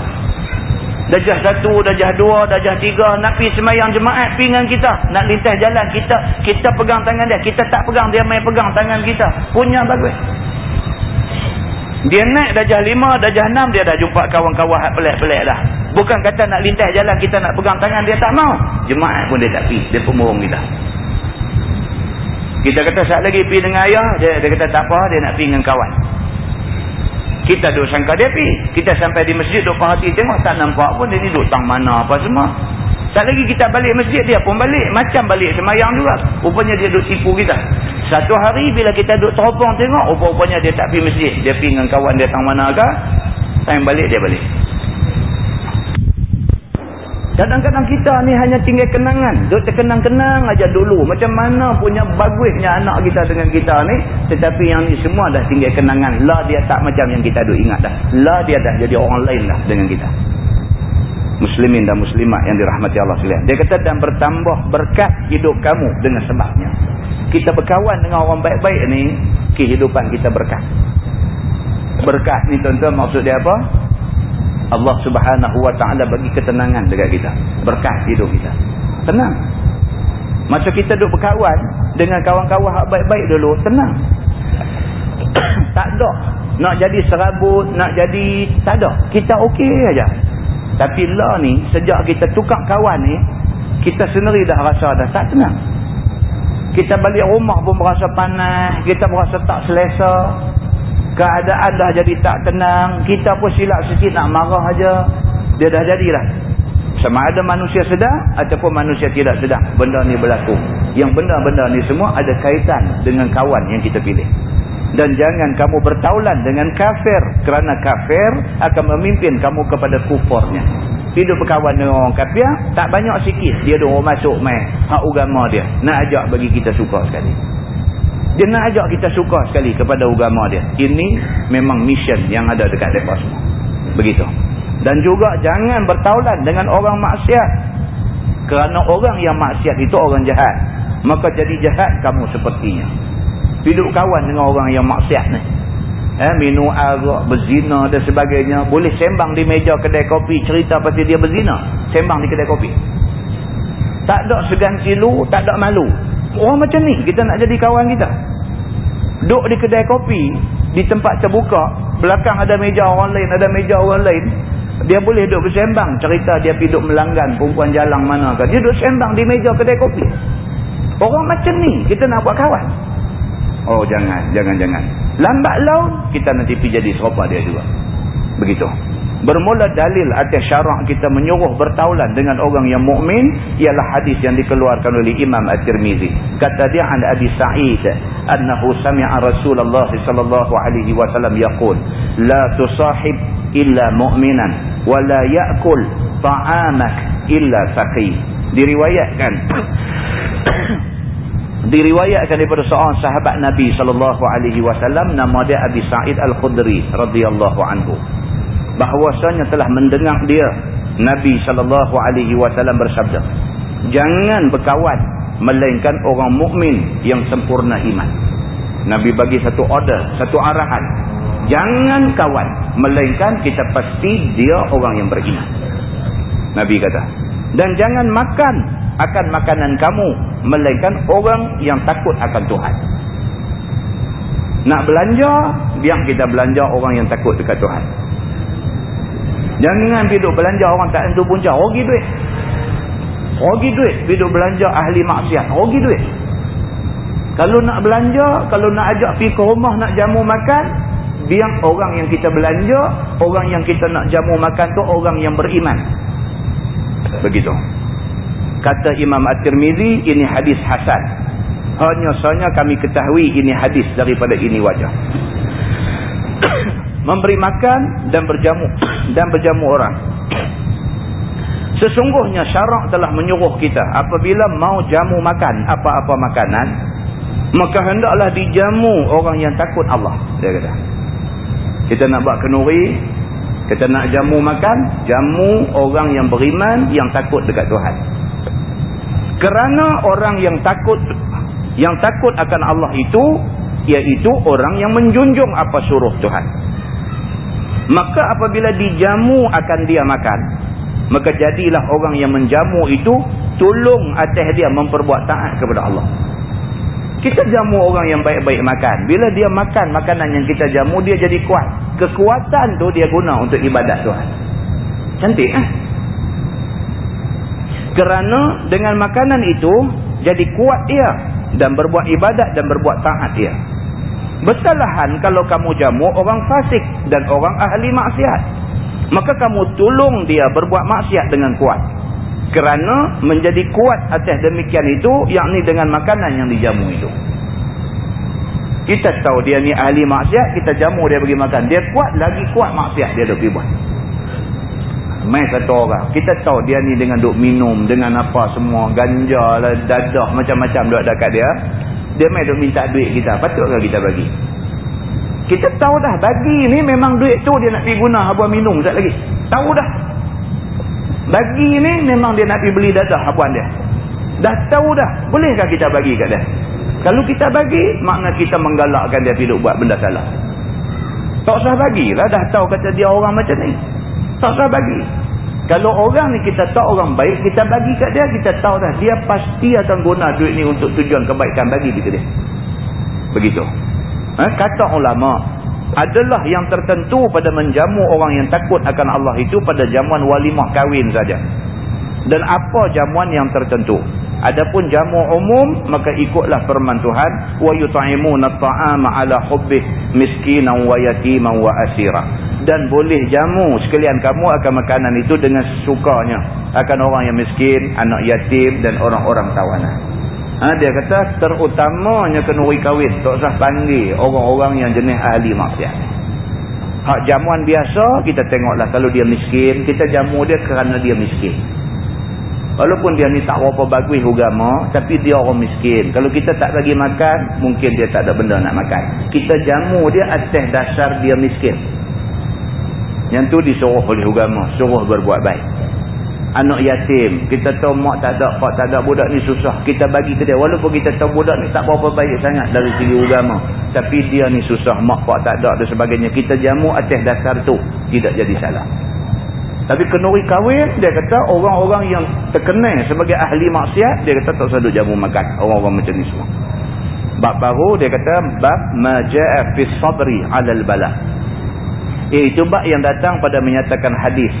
Speaker 1: Dajah satu, dajah dua, dajah tiga. Nak pergi semayang jemaat, dengan kita. Nak lintas jalan, kita kita pegang tangan dia. Kita tak pegang, dia main pegang tangan kita. Punya bagus. Dia naik dajah lima, dajah enam, dia dah jumpa kawan-kawan pelik-pelik dah. Bukan kata nak lintas jalan, kita nak pegang tangan, dia tak mau. Jemaat pun dia tak pergi. Dia pemurung kita. Kita kata saat lagi pergi dengan ayah, dia, dia kata tak apa, dia nak pergi dengan kawan. Kita duduk sangka dia pergi. Kita sampai di masjid duduk perhati tengok tak nampak pun dia ni duduk tang mana apa semua. Tak lagi kita balik masjid dia pun balik. Macam balik semayang juga. Rupanya dia duduk tipu kita. Satu hari bila kita duduk teropong tengok. Rupanya dia tak pergi masjid. Dia pergi dengan kawan dia tang mana ke. Time balik dia balik. Kadang-kadang kita ni hanya tinggal kenangan. Duk terkenang-kenang aja dulu. Macam mana punya bagusnya anak kita dengan kita ni. Tetapi yang ni semua dah tinggal kenangan. Lah dia tak macam yang kita duk ingat dah. Lah dia dah jadi orang lain lah dengan kita. Muslimin dan muslimat yang dirahmati Allah sekalian. Dia kata dan bertambah berkat hidup kamu dengan sebabnya. Kita berkawan dengan orang baik-baik ni. Kehidupan kita berkat. Berkat ni tuan-tuan maksud dia apa? Allah subhanahu wa ta'ala bagi ketenangan dekat kita. Berkat hidup kita. Tenang. Macam kita duduk berkawan dengan kawan-kawan yang baik-baik dulu, tenang. tak ada. Nak jadi serabut, nak jadi... Tak ada. Kita okey aja. Tapi lah ni, sejak kita tukar kawan ni, kita sendiri dah rasa dah tak tenang. Kita balik rumah pun berasa panas, kita berasa tak selesa, keadaan dah jadi tak tenang kita pun silap sikit nak marah aja dia dah jadilah. Sama ada manusia sedar ataupun manusia tidak sedar benda ni berlaku. Yang benda-benda ni semua ada kaitan dengan kawan yang kita pilih. Dan jangan kamu bertaulan dengan kafir kerana kafir akan memimpin kamu kepada kufurnya hidup berkawan dengan orang kafir tak banyak sikit dia dah masuk main hak agama dia. Nak ajak bagi kita suka sekali dia nak ajak kita suka sekali kepada agama dia. Ini memang mission yang ada dekat mereka semua. Begitu. Dan juga jangan bertaulan dengan orang maksiat. Kerana orang yang maksiat itu orang jahat. Maka jadi jahat kamu sepertinya. Hidup kawan dengan orang yang maksiat ni. Eh, minum arak, berzina dan sebagainya. Boleh sembang di meja kedai kopi cerita pasal dia berzina. Sembang di kedai kopi. Tak ada segan silu, tak ada malu. Orang macam ni kita nak jadi kawan kita. Duduk di kedai kopi, di tempat terbuka, belakang ada meja orang lain, ada meja orang lain. Dia boleh duduk bersembang cerita dia pergi duduk melanggan perempuan jalang mana kan. Dia duduk sembang di meja kedai kopi. Orang macam ni kita nak buat kawan. Oh jangan, jangan, jangan. Lambat laun kita nanti pergi jadi serupa dia juga. Begitu. Bermula dalil atas syarak kita menyuruh bertaulan dengan orang yang mukmin ialah hadis yang dikeluarkan oleh Imam At-Tirmizi. Kata dia an Abi Sa'id annahu sami'a Rasulullah sallallahu alaihi wasallam yaqul la tusahib illa mu'minan wa la ya'kul ta'amak illa saqi. Diriwayatkan diriwayatkan daripada seorang sahabat Nabi sallallahu alaihi wasallam nama dia Abi Sa'id Al-Khudri radhiyallahu anhu bahawasanya telah mendengar dia Nabi SAW bersabda jangan berkawan melainkan orang mukmin yang sempurna iman Nabi bagi satu order, satu arahan. Jangan kawan. Melainkan kita pasti dia orang yang beriman. Nabi kata. Dan jangan makan akan makanan kamu. Melainkan orang yang takut akan Tuhan. Nak belanja, biar kita belanja orang yang takut dekat Tuhan. Jangan duduk belanja orang tak tentu punca. Rugi duit. Rugi duit. Duduk belanja ahli maksiat. Rugi duit. Kalau nak belanja, kalau nak ajak pergi ke rumah nak jamu makan, biar orang yang kita belanja, orang yang kita nak jamu makan tu orang yang beriman. Begitu. Kata Imam At-Tirmizi, ini hadis Hasan. Hanya sahaja kami ketahui ini hadis daripada ini wajah. Memberi makan dan berjamu dan berjamu orang. Sesungguhnya syarak telah menyuruh kita apabila mau jamu makan apa-apa makanan, maka hendaklah dijamu orang yang takut Allah dia kata. Kita nak buat kenuri kita nak jamu makan jamu orang yang beriman yang takut dekat Tuhan. Kerana orang yang takut yang takut akan Allah itu iaitu orang yang menjunjung apa suruh Tuhan maka apabila dijamu akan dia makan maka jadilah orang yang menjamu itu tolong atas dia memperbuat taat kepada Allah kita jamu orang yang baik-baik makan. Bila dia makan makanan yang kita jamu, dia jadi kuat. Kekuatan tu dia guna untuk ibadat Tuhan. Cantik eh? Kerana dengan makanan itu, jadi kuat dia. Dan berbuat ibadat dan berbuat taat dia. Bersalahan kalau kamu jamu orang fasik dan orang ahli maksiat. Maka kamu tolong dia berbuat maksiat dengan kuat. Kerana menjadi kuat atas demikian itu yakni dengan makanan yang dijamu itu. Kita tahu dia ni ahli maksiat kita jamu dia bagi makan. Dia kuat lagi kuat maksiat dia pergi buat. Main satu orang kita tahu dia ni dengan duk minum dengan apa semua ganja lah dadah macam-macam duk dekat dia dia main duk minta duit kita patutkah kita bagi kita tahu dah bagi ni memang duit tu dia nak pergi guna buat minum sekejap lagi tahu dah bagi ni memang dia nak pergi beli dadah hapuan dia. Dah tahu dah. Bolehkah kita bagi kat dia? Kalau kita bagi, makna kita menggalakkan dia pergi buat benda salah. Tak usah bagilah. Dah tahu kata dia orang macam ni. Tak usah bagi. Kalau orang ni kita tahu orang baik, kita bagi kat dia, kita tahu dah. Dia pasti akan guna duit ni untuk tujuan kebaikan bagi kita dia. Begitu. Ha? Kata ulama' adalah yang tertentu pada menjamu orang yang takut akan Allah itu pada jamuan walimah kahwin saja. Dan apa jamuan yang tertentu? Adapun jamu umum maka ikutlah firman Tuhan wa yut'imuna at'ama 'ala hubbih miskinan wa yatiman wa asira. Dan boleh jamu sekalian kamu akan makanan itu dengan sukanya akan orang yang miskin, anak yatim dan orang-orang tawanan. Ha, dia kata terutamanya kenuri kahwin. Tak usah panggil orang-orang yang jenis ahli maksiat. Hak jamuan biasa kita tengoklah kalau dia miskin. Kita jamu dia kerana dia miskin. Walaupun dia ni tak berapa bagus agama. Tapi dia orang miskin. Kalau kita tak bagi makan. Mungkin dia tak ada benda nak makan. Kita jamu dia atas dasar dia miskin. Yang tu disuruh oleh agama. Suruh berbuat baik anak yatim kita tahu mak tak ada pak tak ada budak ni susah kita bagi ke dia walaupun kita tahu budak ni tak berapa baik sangat dari segi agama tapi dia ni susah mak pak tak ada dan sebagainya kita jamu atas dasar tu tidak jadi salah tapi kenuri kahwin dia kata orang-orang yang terkenal sebagai ahli maksiat dia kata tak usah duk jamu makan orang-orang macam ni semua bab baru dia kata bab maja'a fi sabri 'alal bala iaitu bab yang datang pada menyatakan hadis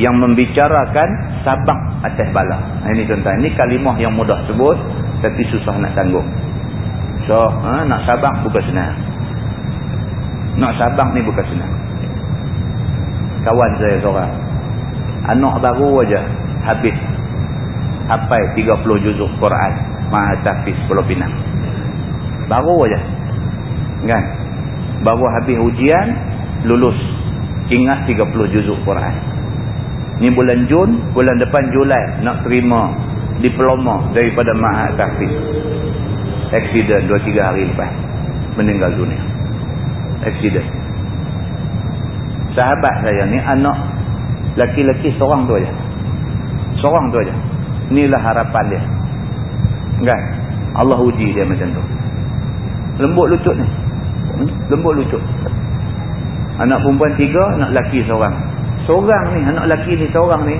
Speaker 1: yang membicarakan sabak atas bala. Ini contoh. Ini kalimah yang mudah sebut tapi susah nak tanggung. So, ha, nak sabak bukan senang. Nak sabak ni bukan senang. Kawan saya seorang. Anak baru aja habis sampai 30 juzuk Quran. Maha Tafiz Pulau Pinang. Baru aja. Kan? Baru habis ujian, lulus. Ingat 30 juzuk Quran. Ni bulan Jun, bulan depan Julai nak terima diploma daripada Mahat Tahfiz. Aksiden 2-3 hari lepas. Meninggal dunia. Aksiden. Sahabat saya ni anak laki-laki seorang tu aja. Seorang tu aja. Inilah harapan dia. Kan? Allah uji dia macam tu. lembut lutut ni hmm? lembut lutut anak perempuan tiga anak lelaki seorang seorang ni anak lelaki ni seorang ni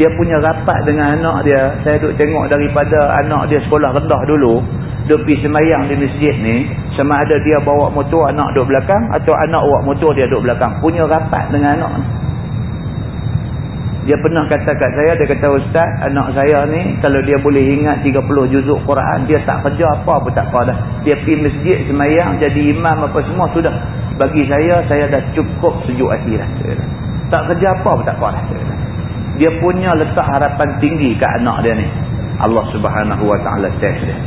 Speaker 1: dia punya rapat dengan anak dia saya duduk tengok daripada anak dia sekolah rendah dulu duduk pergi semayang di masjid ni sama ada dia bawa motor anak duduk belakang atau anak bawa motor dia duduk belakang punya rapat dengan anak ni dia pernah kata kat saya, dia kata Ustaz, anak saya ni kalau dia boleh ingat 30 juzuk Quran, dia tak kerja apa pun tak apa dah. Dia pergi masjid semayang, jadi imam apa semua sudah. Bagi saya, saya dah cukup sejuk hati dah. Tak kerja apa pun tak apa dah. Dia punya letak harapan tinggi kat anak dia ni. Allah subhanahu wa ta'ala test dia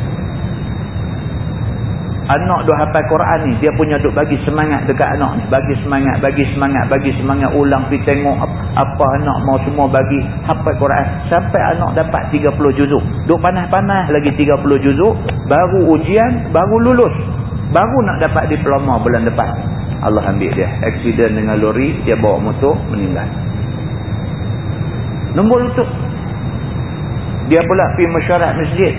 Speaker 1: anak duk hafal Quran ni dia punya duk bagi semangat dekat anak ni. Bagi semangat bagi semangat bagi semangat. Ulang pergi tengok apa anak mau semua bagi hafal Quran. Sampai anak dapat 30 juzuk. Duk panas-panas lagi 30 juzuk baru ujian baru lulus. Baru nak dapat diploma bulan depan. Allah ambil dia. Aksiden dengan lori dia bawa motor meninggal. Nombor lutut. Dia pula pergi mesyuarat masjid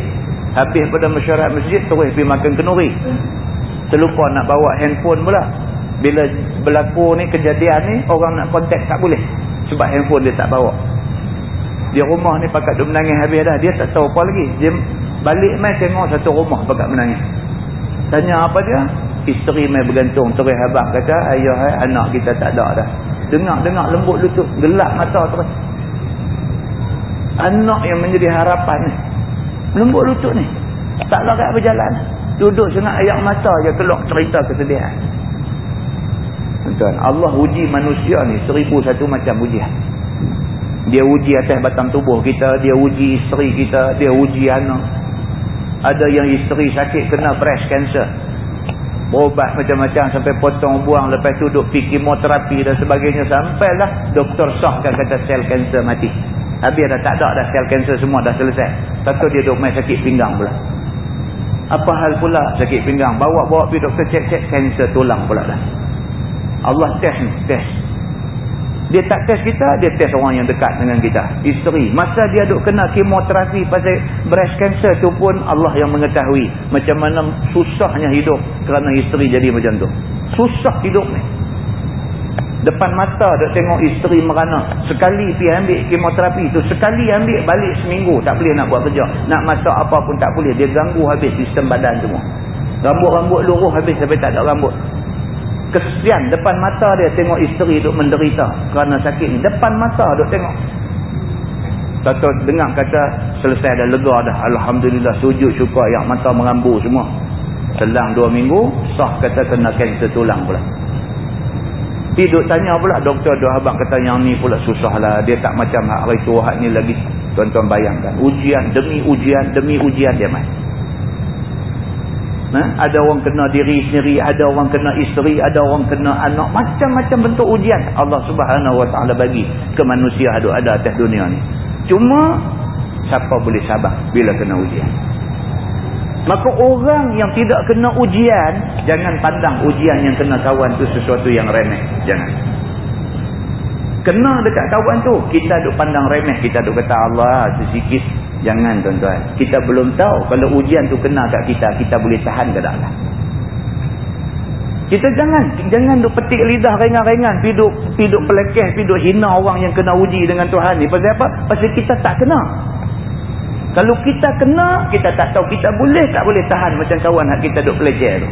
Speaker 1: habis pada masyarakat masjid terus pergi makan kenuri. Terlupa nak bawa handphone pula. Bila berlaku ni kejadian ni orang nak kontak tak boleh. Sebab handphone dia tak bawa. Di rumah ni pakat duk menangis habis dah. Dia tak tahu apa lagi. Dia balik mai tengok satu rumah pakat menangis. Tanya apa dia? Isteri mai bergantung. Terus habak kata ayah hai, anak kita tak ada dah. Dengar-dengar lembut lutut gelap mata terus. Anak yang menjadi harapan ni lembut lutut ni. Tak larat berjalan duduk sengat ayat mata je keluar cerita kesedihan. Tuan Allah uji manusia ni seribu satu macam ujian dia uji atas batang tubuh kita dia uji isteri kita dia uji anak. Ada yang isteri sakit kena breast cancer. Berobat macam-macam sampai potong buang lepas tu duduk pergi kemoterapi dan sebagainya. Sampailah doktor sahkan kata sel kanser mati Habis dah tak ada dah sel kanser semua dah selesai. Satu dia duk main sakit pinggang pula. Apa hal pula sakit pinggang? Bawa-bawa pergi doktor cek-cek kanser tulang pula dah. Allah test ni, test. Dia tak test kita, dia test orang yang dekat dengan kita. Isteri. Masa dia duk kena kemoterapi pasal breast cancer tu pun Allah yang mengetahui. Macam mana susahnya hidup kerana isteri jadi macam tu. Susah hidup ni. Depan mata dok tengok isteri merana. Sekali pergi ambil kemoterapi tu. Sekali ambil balik seminggu. Tak boleh nak buat kerja. Nak masak apa pun tak boleh. Dia ganggu habis sistem badan semua. Rambut-rambut luruh habis sampai tak ada rambut. Kesian depan mata dia tengok isteri duk menderita. Kerana sakit ni. Depan mata duk tengok. Satu dengar kata selesai dah lega dah. Alhamdulillah sujud syukur yang mata merambu semua. Selang dua minggu sah kata kena kanser tulang pula. Pergi duk tanya pula doktor duk abang kata yang ni pula susah lah. Dia tak macam hari tu hak ni lagi. Tuan-tuan bayangkan. Ujian demi ujian demi ujian dia main. Ha? Ada orang kena diri sendiri. Ada orang kena isteri. Ada orang kena anak. Macam-macam bentuk ujian. Allah subhanahu wa ta'ala bagi ke manusia ada atas dunia ni. Cuma siapa boleh sabar bila kena ujian. Maka orang yang tidak kena ujian, jangan pandang ujian yang kena kawan tu sesuatu yang remeh. Jangan. Kena dekat kawan tu, kita duk pandang remeh. Kita duk kata Allah sesikit. Jangan tuan-tuan. Kita belum tahu kalau ujian tu kena kat kita, kita boleh tahan ke tak lah. Kita jangan jangan duk petik lidah rengan-rengan, piduk piduk pelekeh, piduk hina orang yang kena uji dengan Tuhan ni. Pasal apa? Pasal kita tak kena. Kalau kita kena, kita tak tahu kita boleh tak boleh tahan macam kawan hak kita duk pelajar tu.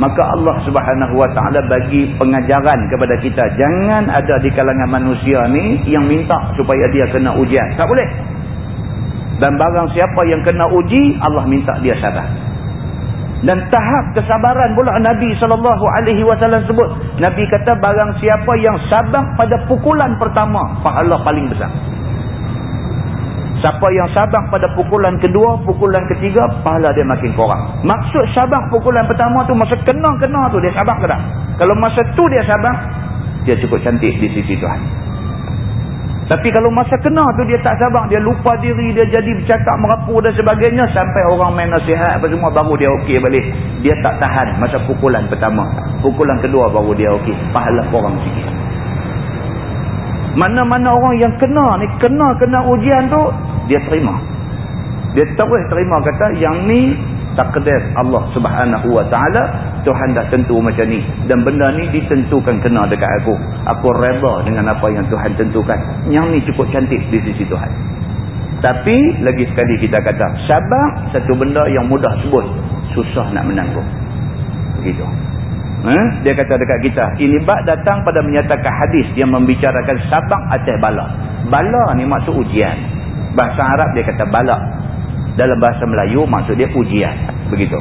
Speaker 1: Maka Allah subhanahu wa ta'ala bagi pengajaran kepada kita. Jangan ada di kalangan manusia ni yang minta supaya dia kena ujian. Tak boleh. Dan barang siapa yang kena uji, Allah minta dia sabar. Dan tahap kesabaran pula Nabi SAW sebut. Nabi kata barang siapa yang sabar pada pukulan pertama, pahala paling besar. Siapa yang sabar pada pukulan kedua, pukulan ketiga, pahala dia makin kurang. Maksud sabar pukulan pertama tu, masa kena-kena tu dia sabar ke tak? Kalau masa tu dia sabar, dia cukup cantik di sisi Tuhan. Tapi kalau masa kena tu dia tak sabar, dia lupa diri, dia jadi bercakap merapu dan sebagainya, sampai orang main nasihat apa semua, baru dia okey balik. Dia tak tahan masa pukulan pertama. Pukulan kedua baru dia okey. Pahala kurang sikit. Mana-mana orang yang kena ni, kena-kena ujian tu, dia terima. Dia terus terima kata, yang ni takdir Allah subhanahu wa ta'ala Tuhan dah tentu macam ni. Dan benda ni ditentukan kena dekat aku. Aku reda dengan apa yang Tuhan tentukan. Yang ni cukup cantik di sisi Tuhan. Tapi lagi sekali kita kata sabar satu benda yang mudah sebut susah nak menanggung. Begitu. Eh? dia kata dekat kita ini bak datang pada menyatakan hadis. Yang membicarakan sabar atas bala. Bala ni maksud ujian bahasa Arab dia kata bala dalam bahasa Melayu maksud dia ujian begitu.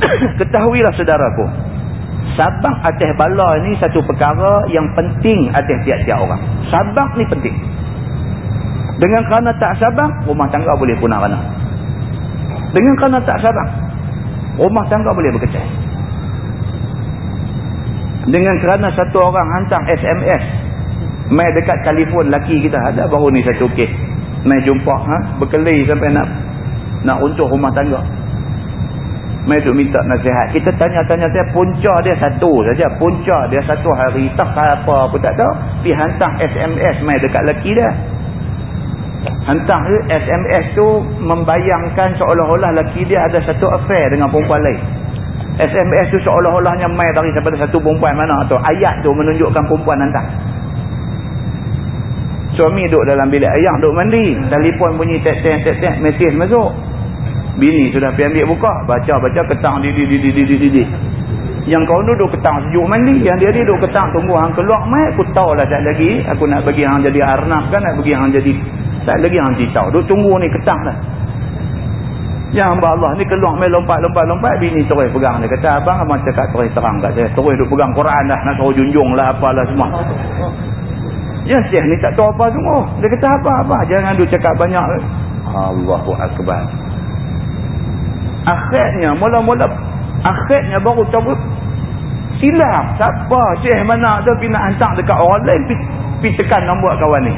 Speaker 1: Ketahuilah saudaraku sabar atas bala ni satu perkara yang penting atas tiap-tiap orang. Sabar ni penting. Dengan kerana tak sabar rumah tangga boleh punah rana dengan kerana tak sabar rumah tangga boleh berkecai dengan kerana satu orang hantar SMS mai dekat telefon laki kita ada baru ni satu kes mai jumpa ha? berkeli sampai nak nak runtuh rumah tangga. Mai duk minta nasihat. Kita tanya-tanya dia punca dia satu saja. Punca dia satu hari. Tak apa pun tak tahu. Pi hantar SMS mai dekat lelaki dia. Hantar SMS tu membayangkan seolah-olah lelaki dia ada satu affair dengan perempuan lain. SMS tu seolah-olahnya mai dari satu perempuan mana tu. Ayat tu menunjukkan perempuan hantar suami duduk dalam bilik ayah duduk mandi telefon bunyi tek-tek-tek mesej masuk Bini sudah pergi ambil buka. Baca-baca ketang di di di di di di di. Yang kau duduk ketang sejuk mandi. Yang dia duduk ketang tunggu hang keluar mai. Aku tahu lah tak lagi. Aku nak bagi hang jadi arnab kan. Nak bagi hang jadi. Tak lagi hang citau. Duduk tunggu ni ketang lah. Yang hamba Allah ni keluar mai lompat-lompat-lompat. Bini terus pegang. Dia kata abang abang cakap terus terang kat saya. Terus duduk pegang Quran dah. Nak suruh junjung lah apalah semua. Ya Syekh ni tak tahu apa semua. Dia kata apa-apa. Jangan duduk cakap banyak. Allahu Akbar akhirnya mula-mula akhirnya baru tahu silap siapa syekh mana tu pergi nak hantar dekat orang lain pergi tekan nombor kawan ni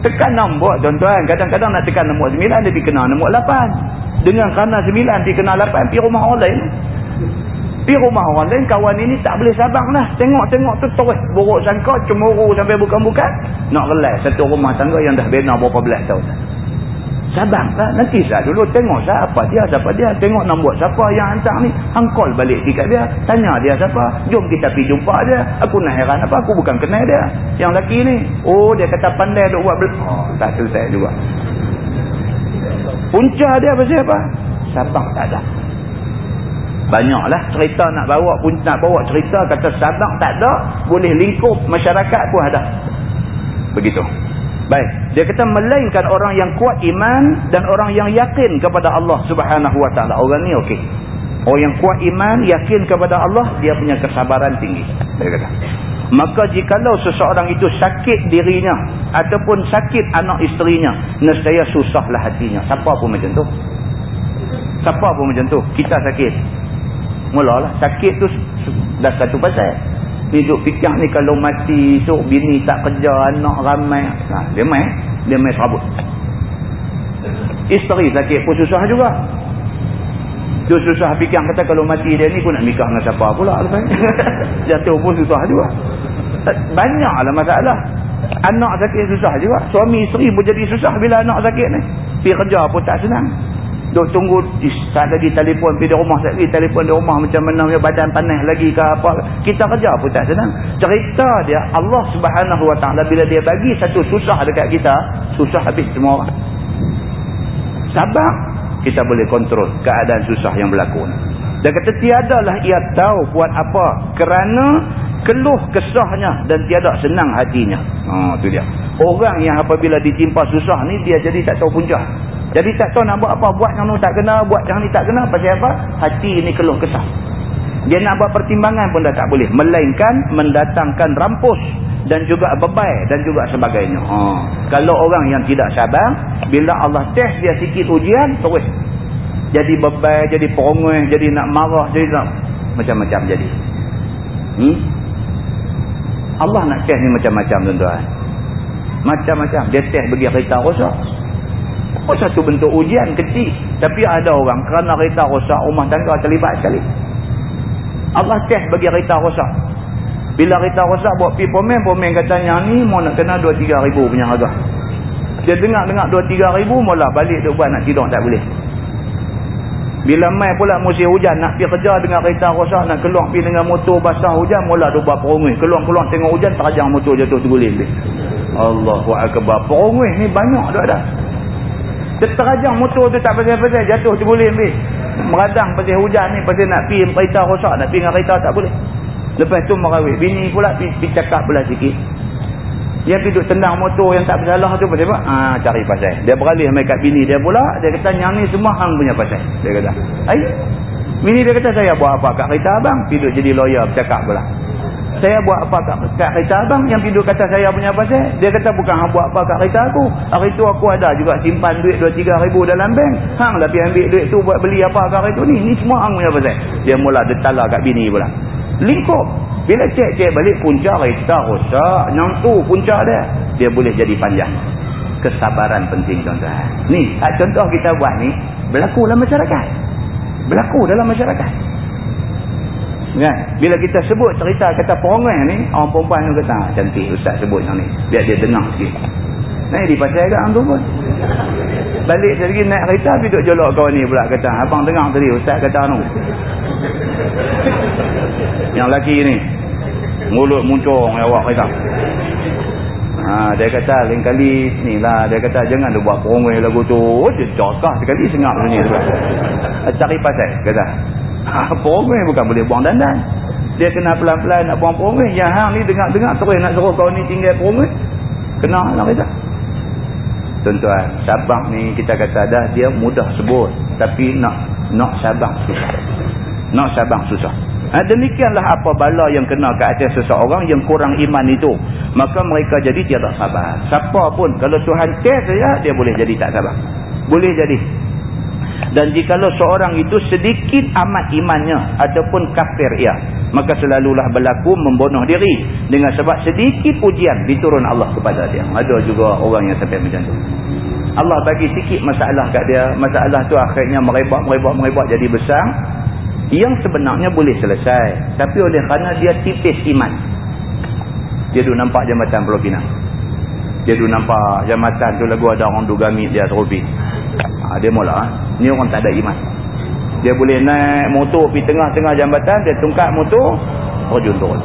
Speaker 1: tekan nombor tuan-tuan kadang-kadang nak tekan nombor 9 dia pergi kena nombor 8 dengan kerana 9 pergi kena 8 pergi rumah orang lain pergi rumah orang lain kawan ini tak boleh sabar lah tengok-tengok tu terus buruk sangka cemburu sampai bukan-bukan nak relai satu rumah tangga yang dah bina berapa belas tahun Sabar lah. Nanti saya dulu tengok siapa dia, siapa dia. Tengok nombor siapa yang hantar ni. Hangkol balik dekat dia. Tanya dia siapa. Jom kita pergi jumpa dia. Aku nak heran apa. Aku bukan kenal dia. Yang lelaki ni. Oh dia kata pandai duk buat bel... Oh tak selesai juga. Punca dia apa siapa? Sabar tak ada. Banyaklah cerita nak bawa pun nak bawa cerita kata sabar tak ada. Boleh lingkup masyarakat pun ada. Begitu. Baik, dia kata melainkan orang yang kuat iman dan orang yang yakin kepada Allah Subhanahu wa taala. Orang ni okey. Orang yang kuat iman, yakin kepada Allah, dia punya kesabaran tinggi. Dia kata. Maka jikalau seseorang itu sakit dirinya ataupun sakit anak isterinya, nescaya susahlah hatinya. Siapa pun macam tu. Siapa pun macam tu. Kita sakit. Mulalah. Sakit tu dah satu pasal. Hidup fikir ni kalau mati esok bini tak kerja anak ramai. Nah, dia main. Dia main serabut. Isteri sakit pun susah juga. Dia susah fikir kata kalau mati dia ni pun nak nikah dengan siapa pula jatuh pun susah juga. Banyaklah masalah. Anak sakit susah juga. Suami isteri pun jadi susah bila anak sakit ni. Pergi kerja pun tak senang Duk tunggu tak lagi telefon pergi rumah tak lagi telefon di rumah macam mana badan panas lagi ke apa. Kita kerja pun tak senang. Cerita dia Allah Subhanahu Wa Taala bila dia bagi satu susah dekat kita, susah habis semua orang. Sabar kita boleh kontrol keadaan susah yang berlaku ni. Dia kata tiadalah ia tahu buat apa kerana keluh kesahnya dan tiada senang hatinya. Ha tu dia. Orang yang apabila ditimpa susah ni dia jadi tak tahu punca. Jadi tak tahu nak buat apa. Buat yang ni tak kena, buat yang ni tak kena. Pasal apa? Hati ini keluh kesah. Dia nak buat pertimbangan pun dah tak boleh. Melainkan mendatangkan rampus. Dan juga bebai. Dan juga sebagainya. Ha. Kalau orang yang tidak sabar. Bila Allah test dia sikit ujian. Terus. Jadi bebai, jadi perongoi, jadi nak marah. Jadi nak macam-macam jadi. Hmm? Allah nak test ni macam-macam tuan-tuan. Macam-macam. Dia test bagi kereta rosak. Oh satu bentuk ujian kecil. Tapi ada orang kerana kereta rosak rumah tangga terlibat sekali. Allah test bagi kereta rosak. Bila kereta rosak buat pergi pomen, pomen katanya ni mau nak kena 2-3 ribu punya harga. Dia dengar-dengar 2-3 ribu mula balik dia buat nak tidur tak boleh. Bila mai pula musim hujan nak pergi kerja dengan kereta rosak nak keluar pergi dengan motor basah hujan mula ada buat perungui. Keluar-keluar tengok hujan terajang motor jatuh terguling dia. Allahu akbar. Perungui ni banyak dah dah. Terajang motor tu tak pasal-pasal jatuh terguling. Meradang pasal hujan ni pasal nak pergi kereta rosak nak pergi dengan kereta tak boleh. Lepas tu merawit. Bini pula pergi cakap pula sikit. Dia pergi duduk tendang motor yang tak bersalah tu pasal apa? Ha, cari pasal. Dia beralih mai kat bini dia pula. Dia kata yang ni semua hang punya pasal. Dia kata. Hai. Bini dia kata saya buat apa kat kereta abang? Pergi duduk jadi lawyer bercakap pula. Saya buat apa kat, kat kereta abang yang pergi duduk kata saya punya pasal? Dia kata bukan hang buat apa kat kereta aku. Hari tu aku ada juga simpan duit 2-3 ribu dalam bank. Hang lah pergi ambil duit tu buat beli apa kat kereta ni. Ni semua hang punya pasal. Dia mula detala kat bini pula. Lingkup. Bila cek-cek balik punca kereta rosak. Yang tu punca dia. Dia boleh jadi panjang. Kesabaran penting tuan-tuan. Ni, contoh kita buat ni. Berlaku dalam masyarakat. Berlaku dalam masyarakat. Kan? Bila kita sebut cerita kata perongai ni. Orang perempuan tu kata, ah, cantik ustaz sebut yang ni. Biar dia dengar sikit. Nah, di pasal agak tu pun. Balik lagi naik kereta, pergi duduk jolok kawan ni pula. Kata, abang dengar tadi ustaz kata tu. Yang lelaki ni mulut muncung awak kata ha, dia kata lain kali ni lah dia kata jangan buat perongwe lagu tu. Oh, dia cakap sekali sengap sini cari pasal kata. Ha, perongwe bukan boleh buang dandan. Dia kena pelan-pelan nak buang perongwe yang hang ni dengar-dengar terus nak suruh kau ni tinggal perongwe kena lah kata. Tuan-tuan sabang ni kita kata dah dia mudah sebut. Tapi nak nak sabang susah. Nak sabang susah Ha, demikianlah apa bala yang kena ke atas seseorang yang kurang iman itu. Maka mereka jadi tiada sabar. Siapa pun kalau Tuhan test saja, dia boleh jadi tak sabar. Boleh jadi. Dan jikalau seorang itu sedikit amat imannya ataupun kafir ia. Maka selalulah berlaku membunuh diri. Dengan sebab sedikit ujian diturun Allah kepada dia. Ada juga orang yang sampai macam tu. Allah bagi sikit masalah kat dia. Masalah tu akhirnya merebak, merebak, merebak jadi besar yang sebenarnya boleh selesai. Tapi oleh kerana dia tipis iman. Dia duduk nampak jambatan Pulau Pinang. Dia duduk nampak jambatan tu lagu ada orang dugami dia serupi ha, dia mula ha? ni orang tak ada iman. Dia boleh naik motor pergi tengah-tengah jambatan dia tungkat motor terjun turun.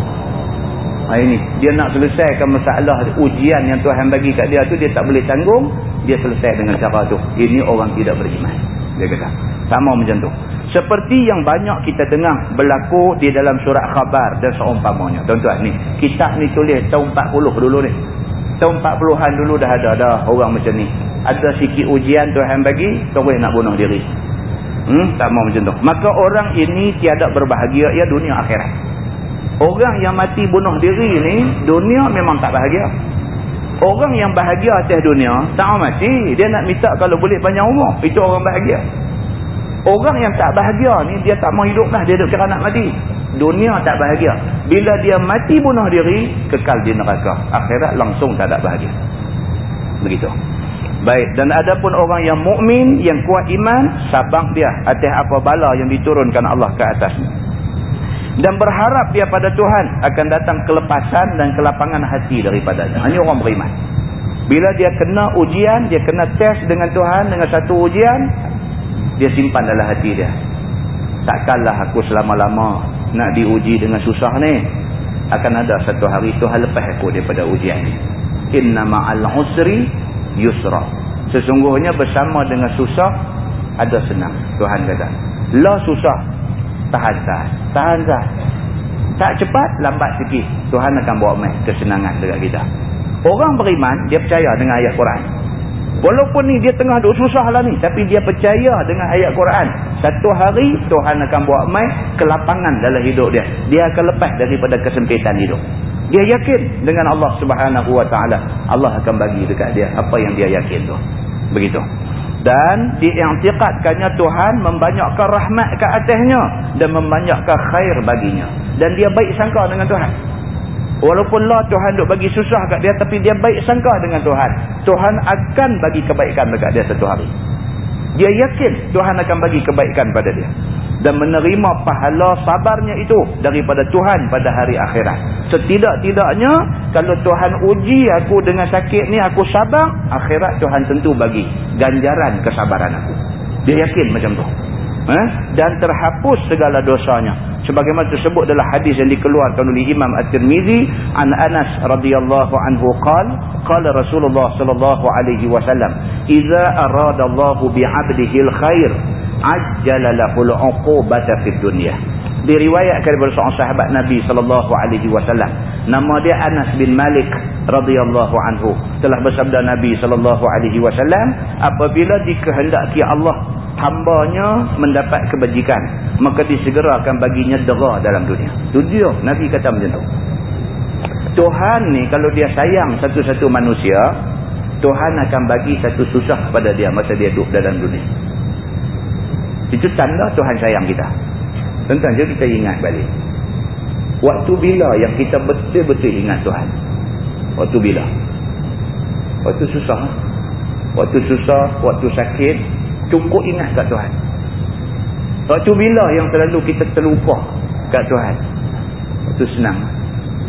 Speaker 1: Ha, ini. Dia nak selesaikan masalah ujian yang Tuhan bagi kat dia tu dia tak boleh tanggung dia selesai dengan cara tu. Ini orang tidak beriman. Dia kata sama macam tu seperti yang banyak kita dengar berlaku di dalam surat khabar dan seumpamanya. Tuan-tuan ni, kitab ni tulis tahun 40 dulu ni. Tahun 40-an dulu dah ada dah orang macam ni. Ada sikit ujian Tuhan bagi, terus nak bunuh diri. Hmm, tak mau macam tu. Maka orang ini tiada berbahagia ya dunia akhirat. Orang yang mati bunuh diri ni, dunia memang tak bahagia. Orang yang bahagia atas dunia, tak mati. Dia nak minta kalau boleh panjang umur. Itu orang bahagia. Orang yang tak bahagia ni, dia tak mau hidup lah. Dia duduk kira nak mati. Dunia tak bahagia. Bila dia mati bunuh diri, kekal di neraka. Akhirat langsung tak ada bahagia. Begitu. Baik. Dan ada pun orang yang mukmin yang kuat iman, sabang dia atas apa bala yang diturunkan Allah ke atasnya. Dan berharap dia pada Tuhan akan datang kelepasan dan kelapangan hati daripada dia. Ini orang beriman. Bila dia kena ujian, dia kena test dengan Tuhan dengan satu ujian, dia simpan dalam hati dia. Takkanlah aku selama-lama nak diuji dengan susah ni. Akan ada satu hari Tuhan lepas aku daripada ujian ni. Inna ma'al usri yusra. Sesungguhnya bersama dengan susah ada senang. Tuhan kata la susah tahan tahan tahan tahan. Tak cepat lambat sikit. Tuhan akan bawa mai kesenangan dekat kita. Orang beriman dia percaya dengan ayat Quran Walaupun ni dia tengah duk susah lah ni. Tapi dia percaya dengan ayat Quran. Satu hari Tuhan akan buat mai kelapangan dalam hidup dia. Dia akan lepas daripada kesempitan hidup. Dia yakin dengan Allah subhanahu wa ta'ala. Allah akan bagi dekat dia apa yang dia yakin tu. Begitu. Dan diiktikadkannya Tuhan membanyakkan rahmat ke atasnya. Dan membanyakkan khair baginya. Dan dia baik sangka dengan Tuhan. Walaupun lah Tuhan duk bagi susah kat dia tapi dia baik sangka dengan Tuhan. Tuhan akan bagi kebaikan dekat dia satu hari. Dia yakin Tuhan akan bagi kebaikan pada dia. Dan menerima pahala sabarnya itu daripada Tuhan pada hari akhirat. Setidak-tidaknya kalau Tuhan uji aku dengan sakit ni aku sabar, akhirat Tuhan tentu bagi ganjaran kesabaran aku. Dia yakin macam tu. Eh? dan terhapus segala dosanya. Sebagaimana tersebut dalam hadis yang dikeluarkan oleh Imam At-Tirmizi an Anas radhiyallahu anhu qala qala Rasulullah sallallahu alaihi wasallam idza arada Allah bi 'abdihi al-khair ajjala lahu al-'uqubata fid dunya diriwayatkan daripada seorang sahabat Nabi sallallahu alaihi wasallam. Nama dia Anas bin Malik radhiyallahu anhu. Telah bersabda Nabi sallallahu alaihi wasallam apabila dikehendaki Allah hambanya mendapat kebajikan maka disegerakan baginya dera dalam dunia itu dia Nabi kata macam tu Tuhan ni kalau dia sayang satu-satu manusia Tuhan akan bagi satu susah pada dia masa dia duduk dalam dunia itu tanda Tuhan sayang kita Tentang je kita ingat balik. Waktu bila yang kita betul-betul ingat Tuhan? Waktu bila? Waktu susah. Waktu susah, waktu sakit, cukup ingat kat Tuhan. Waktu bila yang selalu kita terlupa kat Tuhan? Waktu senang.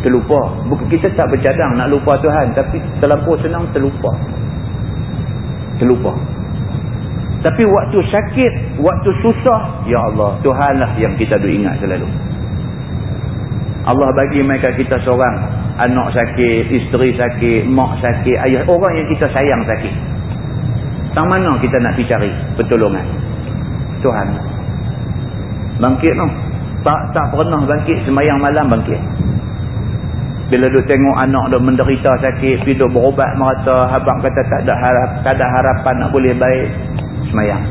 Speaker 1: Terlupa. Bukan kita tak bercadang nak lupa Tuhan. Tapi terlampau senang terlupa. Terlupa. Tapi waktu sakit, waktu susah, Ya Allah, Tuhanlah yang kita duk ingat selalu. Allah bagi mereka kita seorang, anak sakit, isteri sakit, mak sakit, ayah, orang yang kita sayang sakit. Tang mana kita nak pergi cari pertolongan? Tuhan. Bangkit no. Tak tak pernah bangkit semayang malam bangkit. Bila duk tengok anak duk menderita sakit, pergi duk berobat merata, habang kata tak ada harap, tak ada harapan nak boleh baik semayang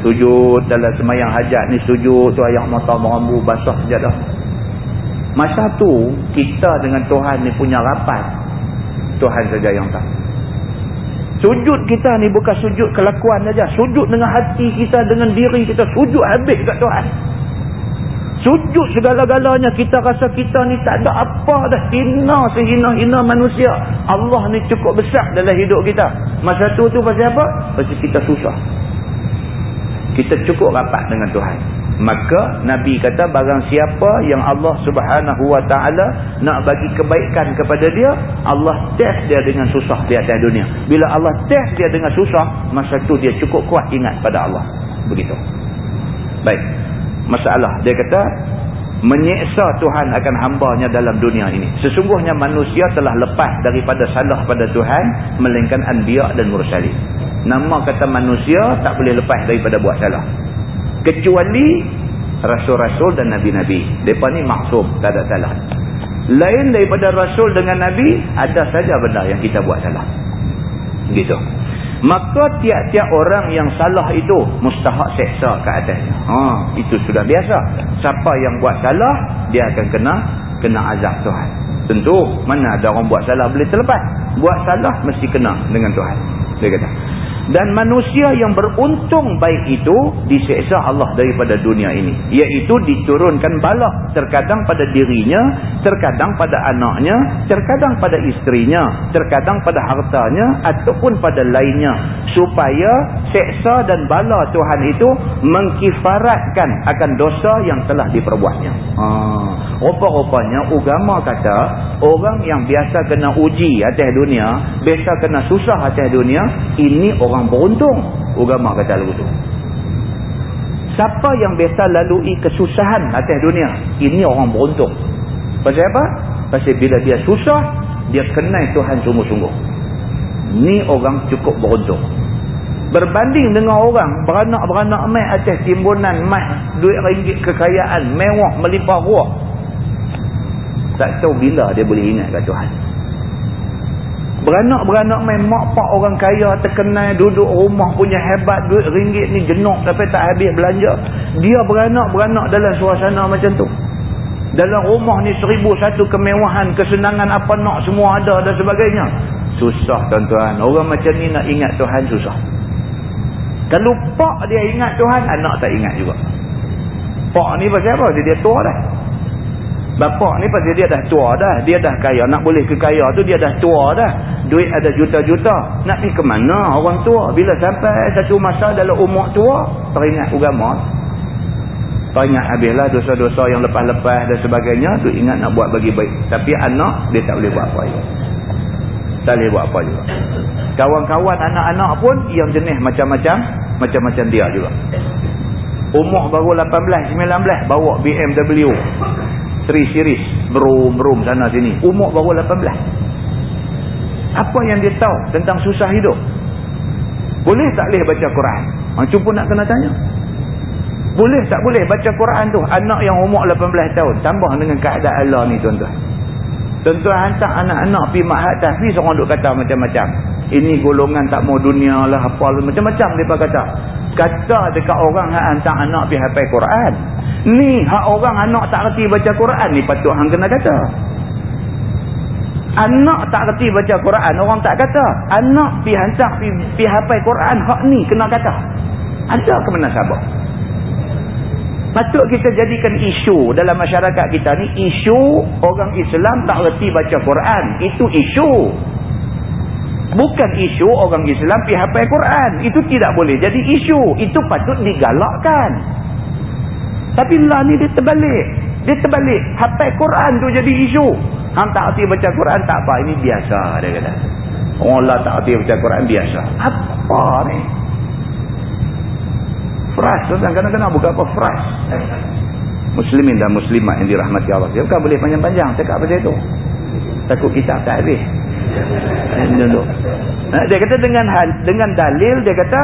Speaker 1: sujud dalam semayang hajat ni sujud tu ayam mata merambu basah sejadah masa tu kita dengan Tuhan ni punya rapat Tuhan saja yang tahu sujud kita ni bukan sujud kelakuan saja. Sujud dengan hati kita dengan diri kita. Sujud habis kat Tuhan. Sujud segala-galanya. Kita rasa kita ni tak ada apa dah. Hina sehina-hina manusia. Allah ni cukup besar dalam hidup kita. Masa tu tu pasal apa? pasal kita susah. Kita cukup rapat dengan Tuhan maka Nabi kata barang siapa yang Allah subhanahu wa ta'ala nak bagi kebaikan kepada dia Allah test dia dengan susah di atas dunia bila Allah test dia dengan susah masa tu dia cukup kuat ingat pada Allah begitu baik masalah. Dia kata, menyeksa Tuhan akan hambanya dalam dunia ini. Sesungguhnya manusia telah lepas daripada salah pada Tuhan, melainkan anbiya dan mursalin. Nama kata manusia tak boleh lepas daripada buat salah. Kecuali rasul-rasul dan nabi-nabi. Mereka ni maksum, tak ada salah. Lain daripada rasul dengan nabi, ada saja benda yang kita buat salah. Gitu maka tiap-tiap orang yang salah itu mustahak seksa ke atasnya. Ha, itu sudah biasa. Siapa yang buat salah, dia akan kena kena azab Tuhan. Tentu, mana ada orang buat salah boleh terlepas. Buat salah, mesti kena dengan Tuhan. Dia kata. Dan manusia yang beruntung baik itu diseksa Allah daripada dunia ini. Iaitu diturunkan balak terkadang pada dirinya, terkadang pada anaknya, terkadang pada istrinya, terkadang pada hartanya ataupun pada lainnya. Supaya seksa dan bala Tuhan itu mengkifaratkan akan dosa yang telah diperbuatnya. Ha. Rupa-rupanya agama kata orang yang biasa kena uji atas dunia, biasa kena susah atas dunia, ini orang orang beruntung. Agama kata lagu tu. Siapa yang biasa lalui kesusahan atas dunia ini orang beruntung. Pasal apa? pasal bila dia susah dia kenal Tuhan sungguh-sungguh. Ni orang cukup beruntung. Berbanding dengan orang beranak-beranak mai atas timbunan mai duit ringgit kekayaan mewah melimpah ruah. Tak tahu bila dia boleh ingat kat Tuhan Beranak-beranak main mak pak orang kaya terkenal duduk rumah punya hebat duit ringgit ni jenuh tapi tak habis belanja. Dia beranak-beranak dalam suasana macam tu. Dalam rumah ni seribu satu kemewahan, kesenangan apa nak semua ada dan sebagainya. Susah tuan-tuan. Orang macam ni nak ingat Tuhan susah. Kalau pak dia ingat Tuhan, anak tak ingat juga. Pak ni pasal apa? Dia, dia tua dah. Bapak ni pasal dia dah tua dah. Dia dah kaya. Nak boleh ke kaya tu dia dah tua dah. Duit ada juta-juta. Nak pergi ke mana orang tua? Bila sampai satu masa dalam umur tua, teringat agama. Teringat habislah dosa-dosa yang lepas-lepas dan sebagainya. Tu ingat nak buat bagi baik. Tapi anak, dia tak boleh buat apa juga. Tak boleh buat apa juga. Kawan-kawan anak-anak pun yang jenis macam-macam. Macam-macam dia juga. umur baru 18 19 bawa BMW 3 series berum-berum sana sini. Umur baru 18 apa yang dia tahu tentang susah hidup? Boleh tak boleh baca Quran? Macam pun nak kena tanya. Boleh tak boleh baca Quran tu? Anak yang umur 18 tahun tambah dengan keadaan Allah ni tuan-tuan. Tuan-tuan hantar anak-anak pergi mahat tahfiz orang duk kata macam-macam. Ini golongan tak mau dunia lah apa macam-macam mereka kata. Kata dekat orang yang hantar anak pergi hafal Quran ni hak orang anak tak reti baca Quran ni patut hang kena kata. Anak tak reti baca Quran orang tak kata. Anak pergi hantar pergi hafal Quran hak ni kena kata. Ada ke mana sabar? Patut kita jadikan isu dalam masyarakat kita ni isu orang Islam tak reti baca Quran. Itu isu. Bukan isu orang Islam pergi hafal Quran. Itu tidak boleh jadi isu. Itu patut digalakkan tapi lah ni dia terbalik. Dia terbalik. Hafal Quran tu jadi isu. Hang tak reti baca Quran tak apa. Ini biasa dia kata. Orang lah tak reti baca Quran biasa. Apa ni? Fras kadang-kadang bukan apa fras. Muslimin dan muslimat yang dirahmati Allah. Dia bukan boleh panjang-panjang cakap pasal itu. Takut kita tak habis. Dia kata dengan dengan dalil dia kata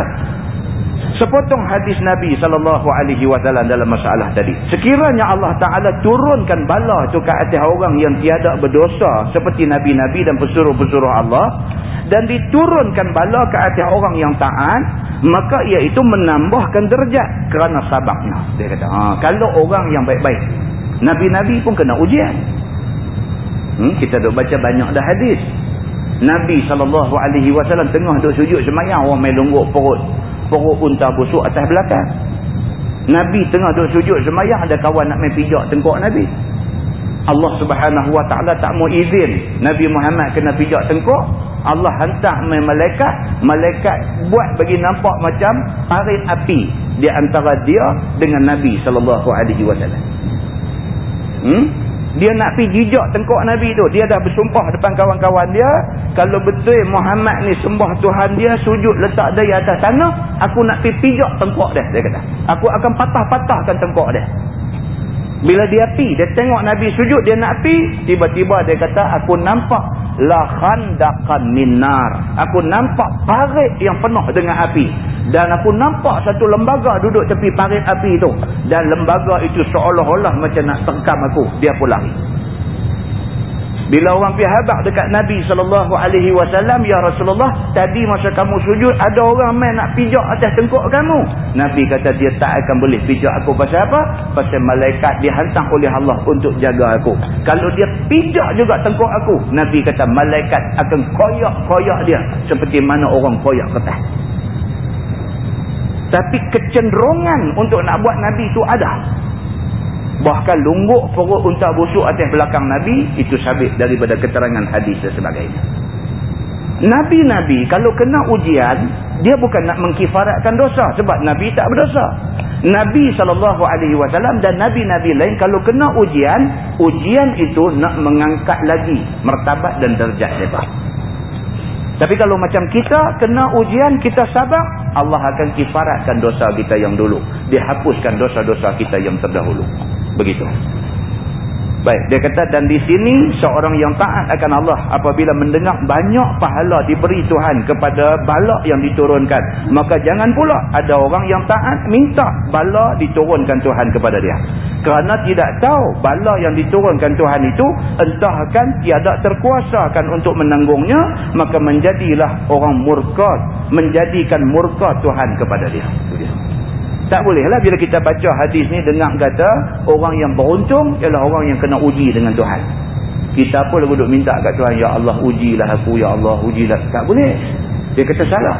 Speaker 1: sepotong hadis Nabi sallallahu alaihi wasallam dalam masalah tadi. Sekiranya Allah Taala turunkan bala tu ke atas orang yang tiada berdosa seperti nabi-nabi dan pesuruh-pesuruh Allah dan diturunkan bala ke atas orang yang taat, maka iaitu menambahkan derajat kerana sababnya. Dia kata, ha, kalau orang yang baik-baik, nabi-nabi pun kena ujian. Hmm, kita dah baca banyak dah hadis. Nabi SAW tengah duduk sujud semayang, orang main longgok perut perut unta busuk atas belakang. Nabi tengah duduk sujud semayang ada kawan nak main pijak tengkok Nabi. Allah subhanahu wa ta'ala tak mau izin Nabi Muhammad kena pijak tengkok. Allah hantar main malaikat. Malaikat buat bagi nampak macam parit api di antara dia dengan Nabi SAW. Hmm? Dia nak pergi jijak tengkok Nabi tu. Dia dah bersumpah depan kawan-kawan dia. Kalau betul Muhammad ni sembah Tuhan dia. Sujud letak dia atas tanah. Aku nak pergi pijak tengkok dia. Dia kata. Aku akan patah-patahkan tengkok dia. Bila dia pi, dia tengok Nabi sujud, dia nak pi, tiba-tiba dia kata, aku nampak la khandakan minar. Aku nampak parit yang penuh dengan api. Dan aku nampak satu lembaga duduk tepi parit api itu. Dan lembaga itu seolah-olah macam nak tengkam aku. Dia pun lari. Bila orang pergi habak dekat Nabi SAW, Ya Rasulullah, tadi masa kamu sujud, ada orang main nak pijak atas tengkuk kamu. Nabi kata dia tak akan boleh pijak aku pasal apa? Pasal malaikat dihantar oleh Allah untuk jaga aku. Kalau dia pijak juga tengkuk aku, Nabi kata malaikat akan koyak-koyak dia seperti mana orang koyak kertas. Tapi kecenderungan untuk nak buat Nabi itu ada bahkan lungguk perut unta busuk atas belakang Nabi itu sabit daripada keterangan hadis dan sebagainya. Nabi-Nabi kalau kena ujian dia bukan nak mengkifaratkan dosa sebab Nabi tak berdosa. Nabi SAW dan Nabi-Nabi lain kalau kena ujian ujian itu nak mengangkat lagi martabat dan derjat mereka tapi kalau macam kita kena ujian kita sabar Allah akan kifaratkan dosa kita yang dulu. Dihapuskan dosa-dosa kita yang terdahulu begitu. Baik dia kata dan di sini seorang yang taat akan Allah apabila mendengar banyak pahala diberi Tuhan kepada bala yang diturunkan. Maka jangan pula ada orang yang taat minta bala diturunkan Tuhan kepada dia. Kerana tidak tahu bala yang diturunkan Tuhan itu entahkan tiada terkuasakan untuk menanggungnya maka menjadilah orang murka menjadikan murka Tuhan kepada dia tak bolehlah bila kita baca hadis ni dengar kata orang yang beruntung ialah orang yang kena uji dengan Tuhan. Kita pun lagu duk minta kat Tuhan, Ya Allah ujilah aku, Ya Allah ujilah. Tak boleh. Dia kata salah.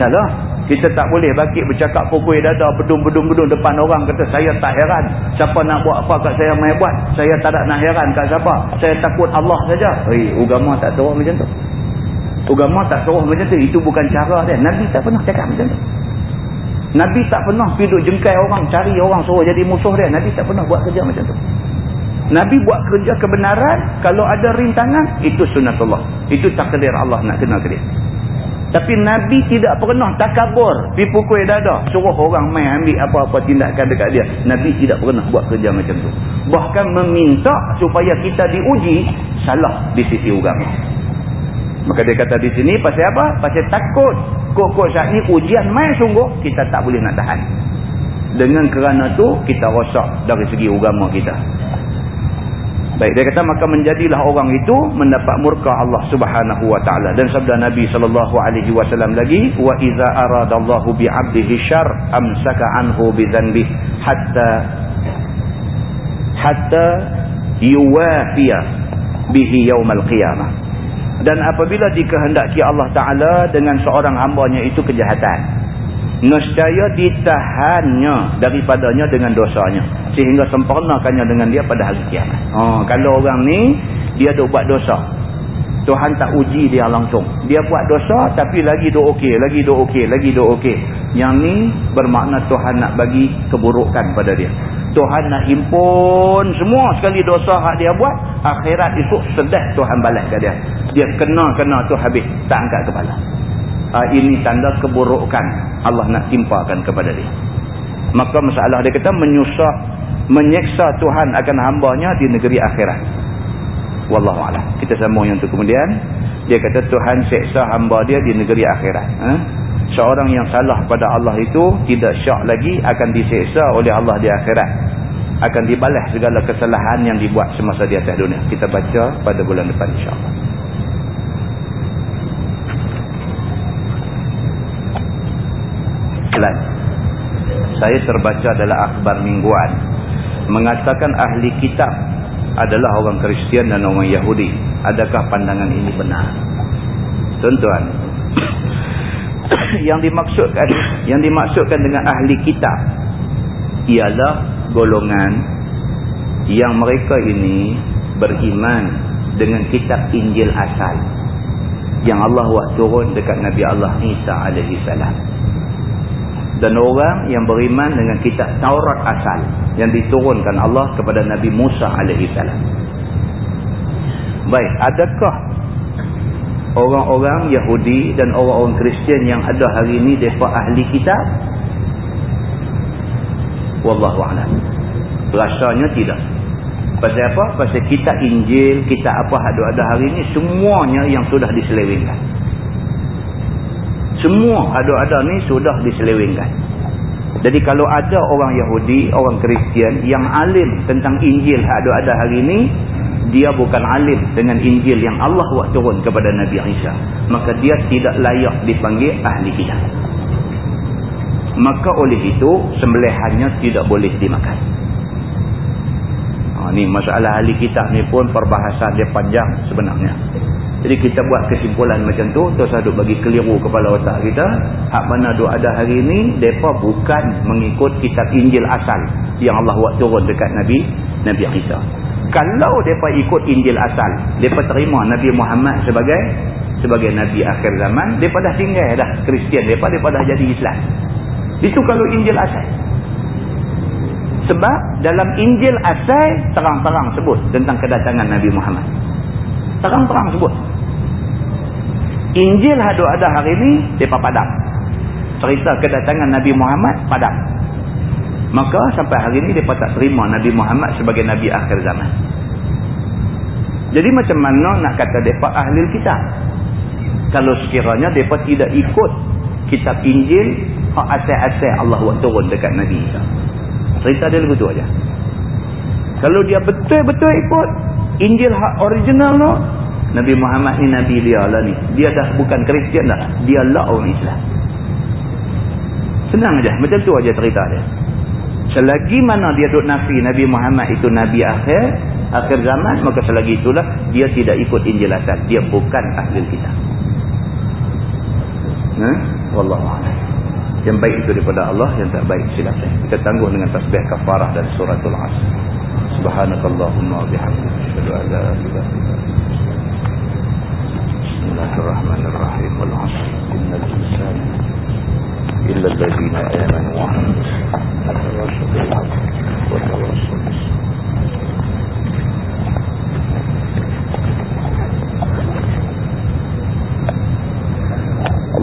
Speaker 1: Salah. Kita tak boleh bakit bercakap pukul dada, bedung-bedung-bedung depan orang kata saya tak heran. Siapa nak buat apa kat saya main buat. Saya tak nak heran kat siapa. Saya takut Allah saja. Hei, agama tak suruh macam tu. Agama tak suruh macam tu. Itu bukan cara dia. Nabi tak pernah cakap macam tu. Nabi tak pernah pergi jengkai orang, cari orang suruh jadi musuh dia. Nabi tak pernah buat kerja macam tu. Nabi buat kerja kebenaran, kalau ada rintangan, itu sunatullah. Itu takdir Allah nak kena ke dia. Tapi Nabi tidak pernah takabur. Pergi pukul dada. Suruh orang main ambil apa-apa tindakan dekat dia. Nabi tidak pernah buat kerja macam tu. Bahkan meminta supaya kita diuji. Salah di sisi agama. Maka dia kata di sini pasal apa? Pasal takut. Kok-kok saat ni ujian main sungguh. Kita tak boleh nak tahan. Dengan kerana tu kita rosak dari segi agama kita. Baik dia kata maka menjadilah orang itu mendapat murka Allah Subhanahu wa taala dan sabda Nabi sallallahu alaihi wasallam lagi wa idza aradallahu bi 'abdihi syarr amsaka anhu bi dhanbi hatta hatta yuwafiya bihi yaumal qiyamah dan apabila dikehendaki Allah taala dengan seorang hamba-Nya itu kejahatan nescaya ditahannya daripadanya dengan dosanya sehingga sempurnakannya dengan dia pada hari kiamat. Oh, kalau orang ni dia duk buat dosa. Tuhan tak uji dia langsung. Dia buat dosa tapi lagi duk okey, lagi duk okey, lagi duk okey. Yang ni bermakna Tuhan nak bagi keburukan pada dia. Tuhan nak himpun semua sekali dosa hak dia buat, akhirat esok sedih Tuhan balas ke dia. Dia kena-kena tu habis, tak angkat kepala. Uh, ini tanda keburukan Allah nak timpakan kepada dia. Maka masalah dia kata menyusah menyeksa Tuhan akan hambanya di negeri akhirat. Wallahualam kita sambung yang tu kemudian. Dia kata Tuhan seksa hamba dia di negeri akhirat. Ha? seorang yang salah pada Allah itu tidak syak lagi akan diseksa oleh Allah di akhirat akan dibalas segala kesalahan yang dibuat semasa di atas dunia kita baca pada bulan depan insyaAllah Islam. Saya terbaca adalah akhbar mingguan. Mengatakan ahli kitab adalah orang Kristian dan orang Yahudi. Adakah pandangan ini benar? Tuan-tuan. yang dimaksudkan yang dimaksudkan dengan ahli kitab ialah golongan yang mereka ini beriman dengan kitab Injil asal yang Allah buat turun dekat Nabi Allah Isa alaihi salam dan orang yang beriman dengan kitab Taurat asal yang diturunkan Allah kepada Nabi Musa alaihi salam. Baik, adakah orang-orang Yahudi dan orang-orang Kristian yang ada hari ini depa ahli kitab? Wallahu a'lam. Rasanya tidak. Pasal apa? Pasal kitab Injil, kitab apa ada hari ini semuanya yang sudah diselewengkan. Semua ada-ada ni sudah diselewengkan. Jadi kalau ada orang Yahudi, orang Kristian yang alim tentang Injil ada-ada hari ini, dia bukan alim dengan Injil yang Allah buat turun kepada Nabi Isa. Maka dia tidak layak dipanggil ahli kitab. Maka oleh itu, sembelihannya tidak boleh dimakan. Ha, ni masalah ahli kitab ni pun perbahasan dia panjang sebenarnya. Jadi kita buat kesimpulan macam tu, terus ada bagi keliru kepala otak kita. Hak mana duk ada hari ini, mereka bukan mengikut kitab Injil asal yang Allah buat turun dekat Nabi Nabi Isa. Kalau mereka ikut Injil asal, mereka terima Nabi Muhammad sebagai sebagai Nabi akhir zaman, mereka dah tinggal dah Kristian, mereka, mereka dah jadi Islam. Itu kalau Injil asal. Sebab dalam Injil asal terang-terang sebut tentang kedatangan Nabi Muhammad. Terang-terang sebut. Injil hadut ada hari ini, mereka padam. Cerita kedatangan Nabi Muhammad, padam. Maka sampai hari ini, mereka tak terima Nabi Muhammad sebagai Nabi akhir zaman. Jadi macam mana nak kata mereka ahli kitab? Kalau sekiranya mereka tidak ikut kitab Injil, asal-asal Allah buat turun dekat Nabi Isa. Cerita dia begitu aja. Kalau dia betul-betul ikut Injil original no, Nabi Muhammad ni Nabi dia lah ni. Dia dah bukan Kristian dah. Dia lah orang Islam. Senang aja. Macam tu aja cerita dia. Selagi mana dia duduk nafi Nabi Muhammad itu Nabi akhir. Akhir zaman. Maka selagi itulah dia tidak ikut Injil asal. Dia bukan ahli kita. Ha? Wallahu'ala. Yang baik itu daripada Allah Yang tak baik silapnya Kita tangguh dengan tasbih kafarah dan suratul asr. Subhanakallahumma bihamdik Asyadu ala ala Bismillahirrahmanirrahim Al-Asr Al-Asr إلا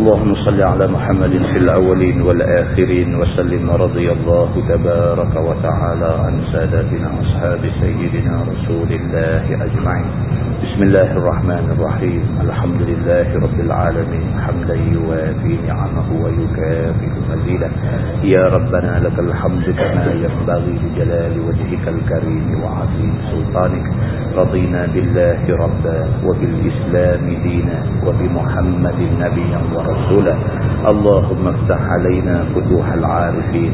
Speaker 1: اللهم صل على محمد في الأولين والآخرين وسلم رضي الله تبارك وتعالى عن ساداتنا أصحاب سيدنا رسول الله أجمعين. بسم الله الرحمن الرحيم. الحمد لله رب العالمين. حمدا يوافي نعمه ويكافئ مزيدا يا ربنا لك الحمد كما ينبغي لجلال وجهك الكريم وعظيم سلطانك. رضينا بالله ربا وبالإسلام دينا وبمحمد نبيا ورسوله اللهم افتح علينا فتوح العارفين.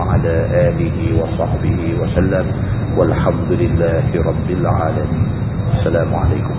Speaker 1: وعلى آله وصحبه وسلم والحمد لله رب العالمين. السلام عليكم.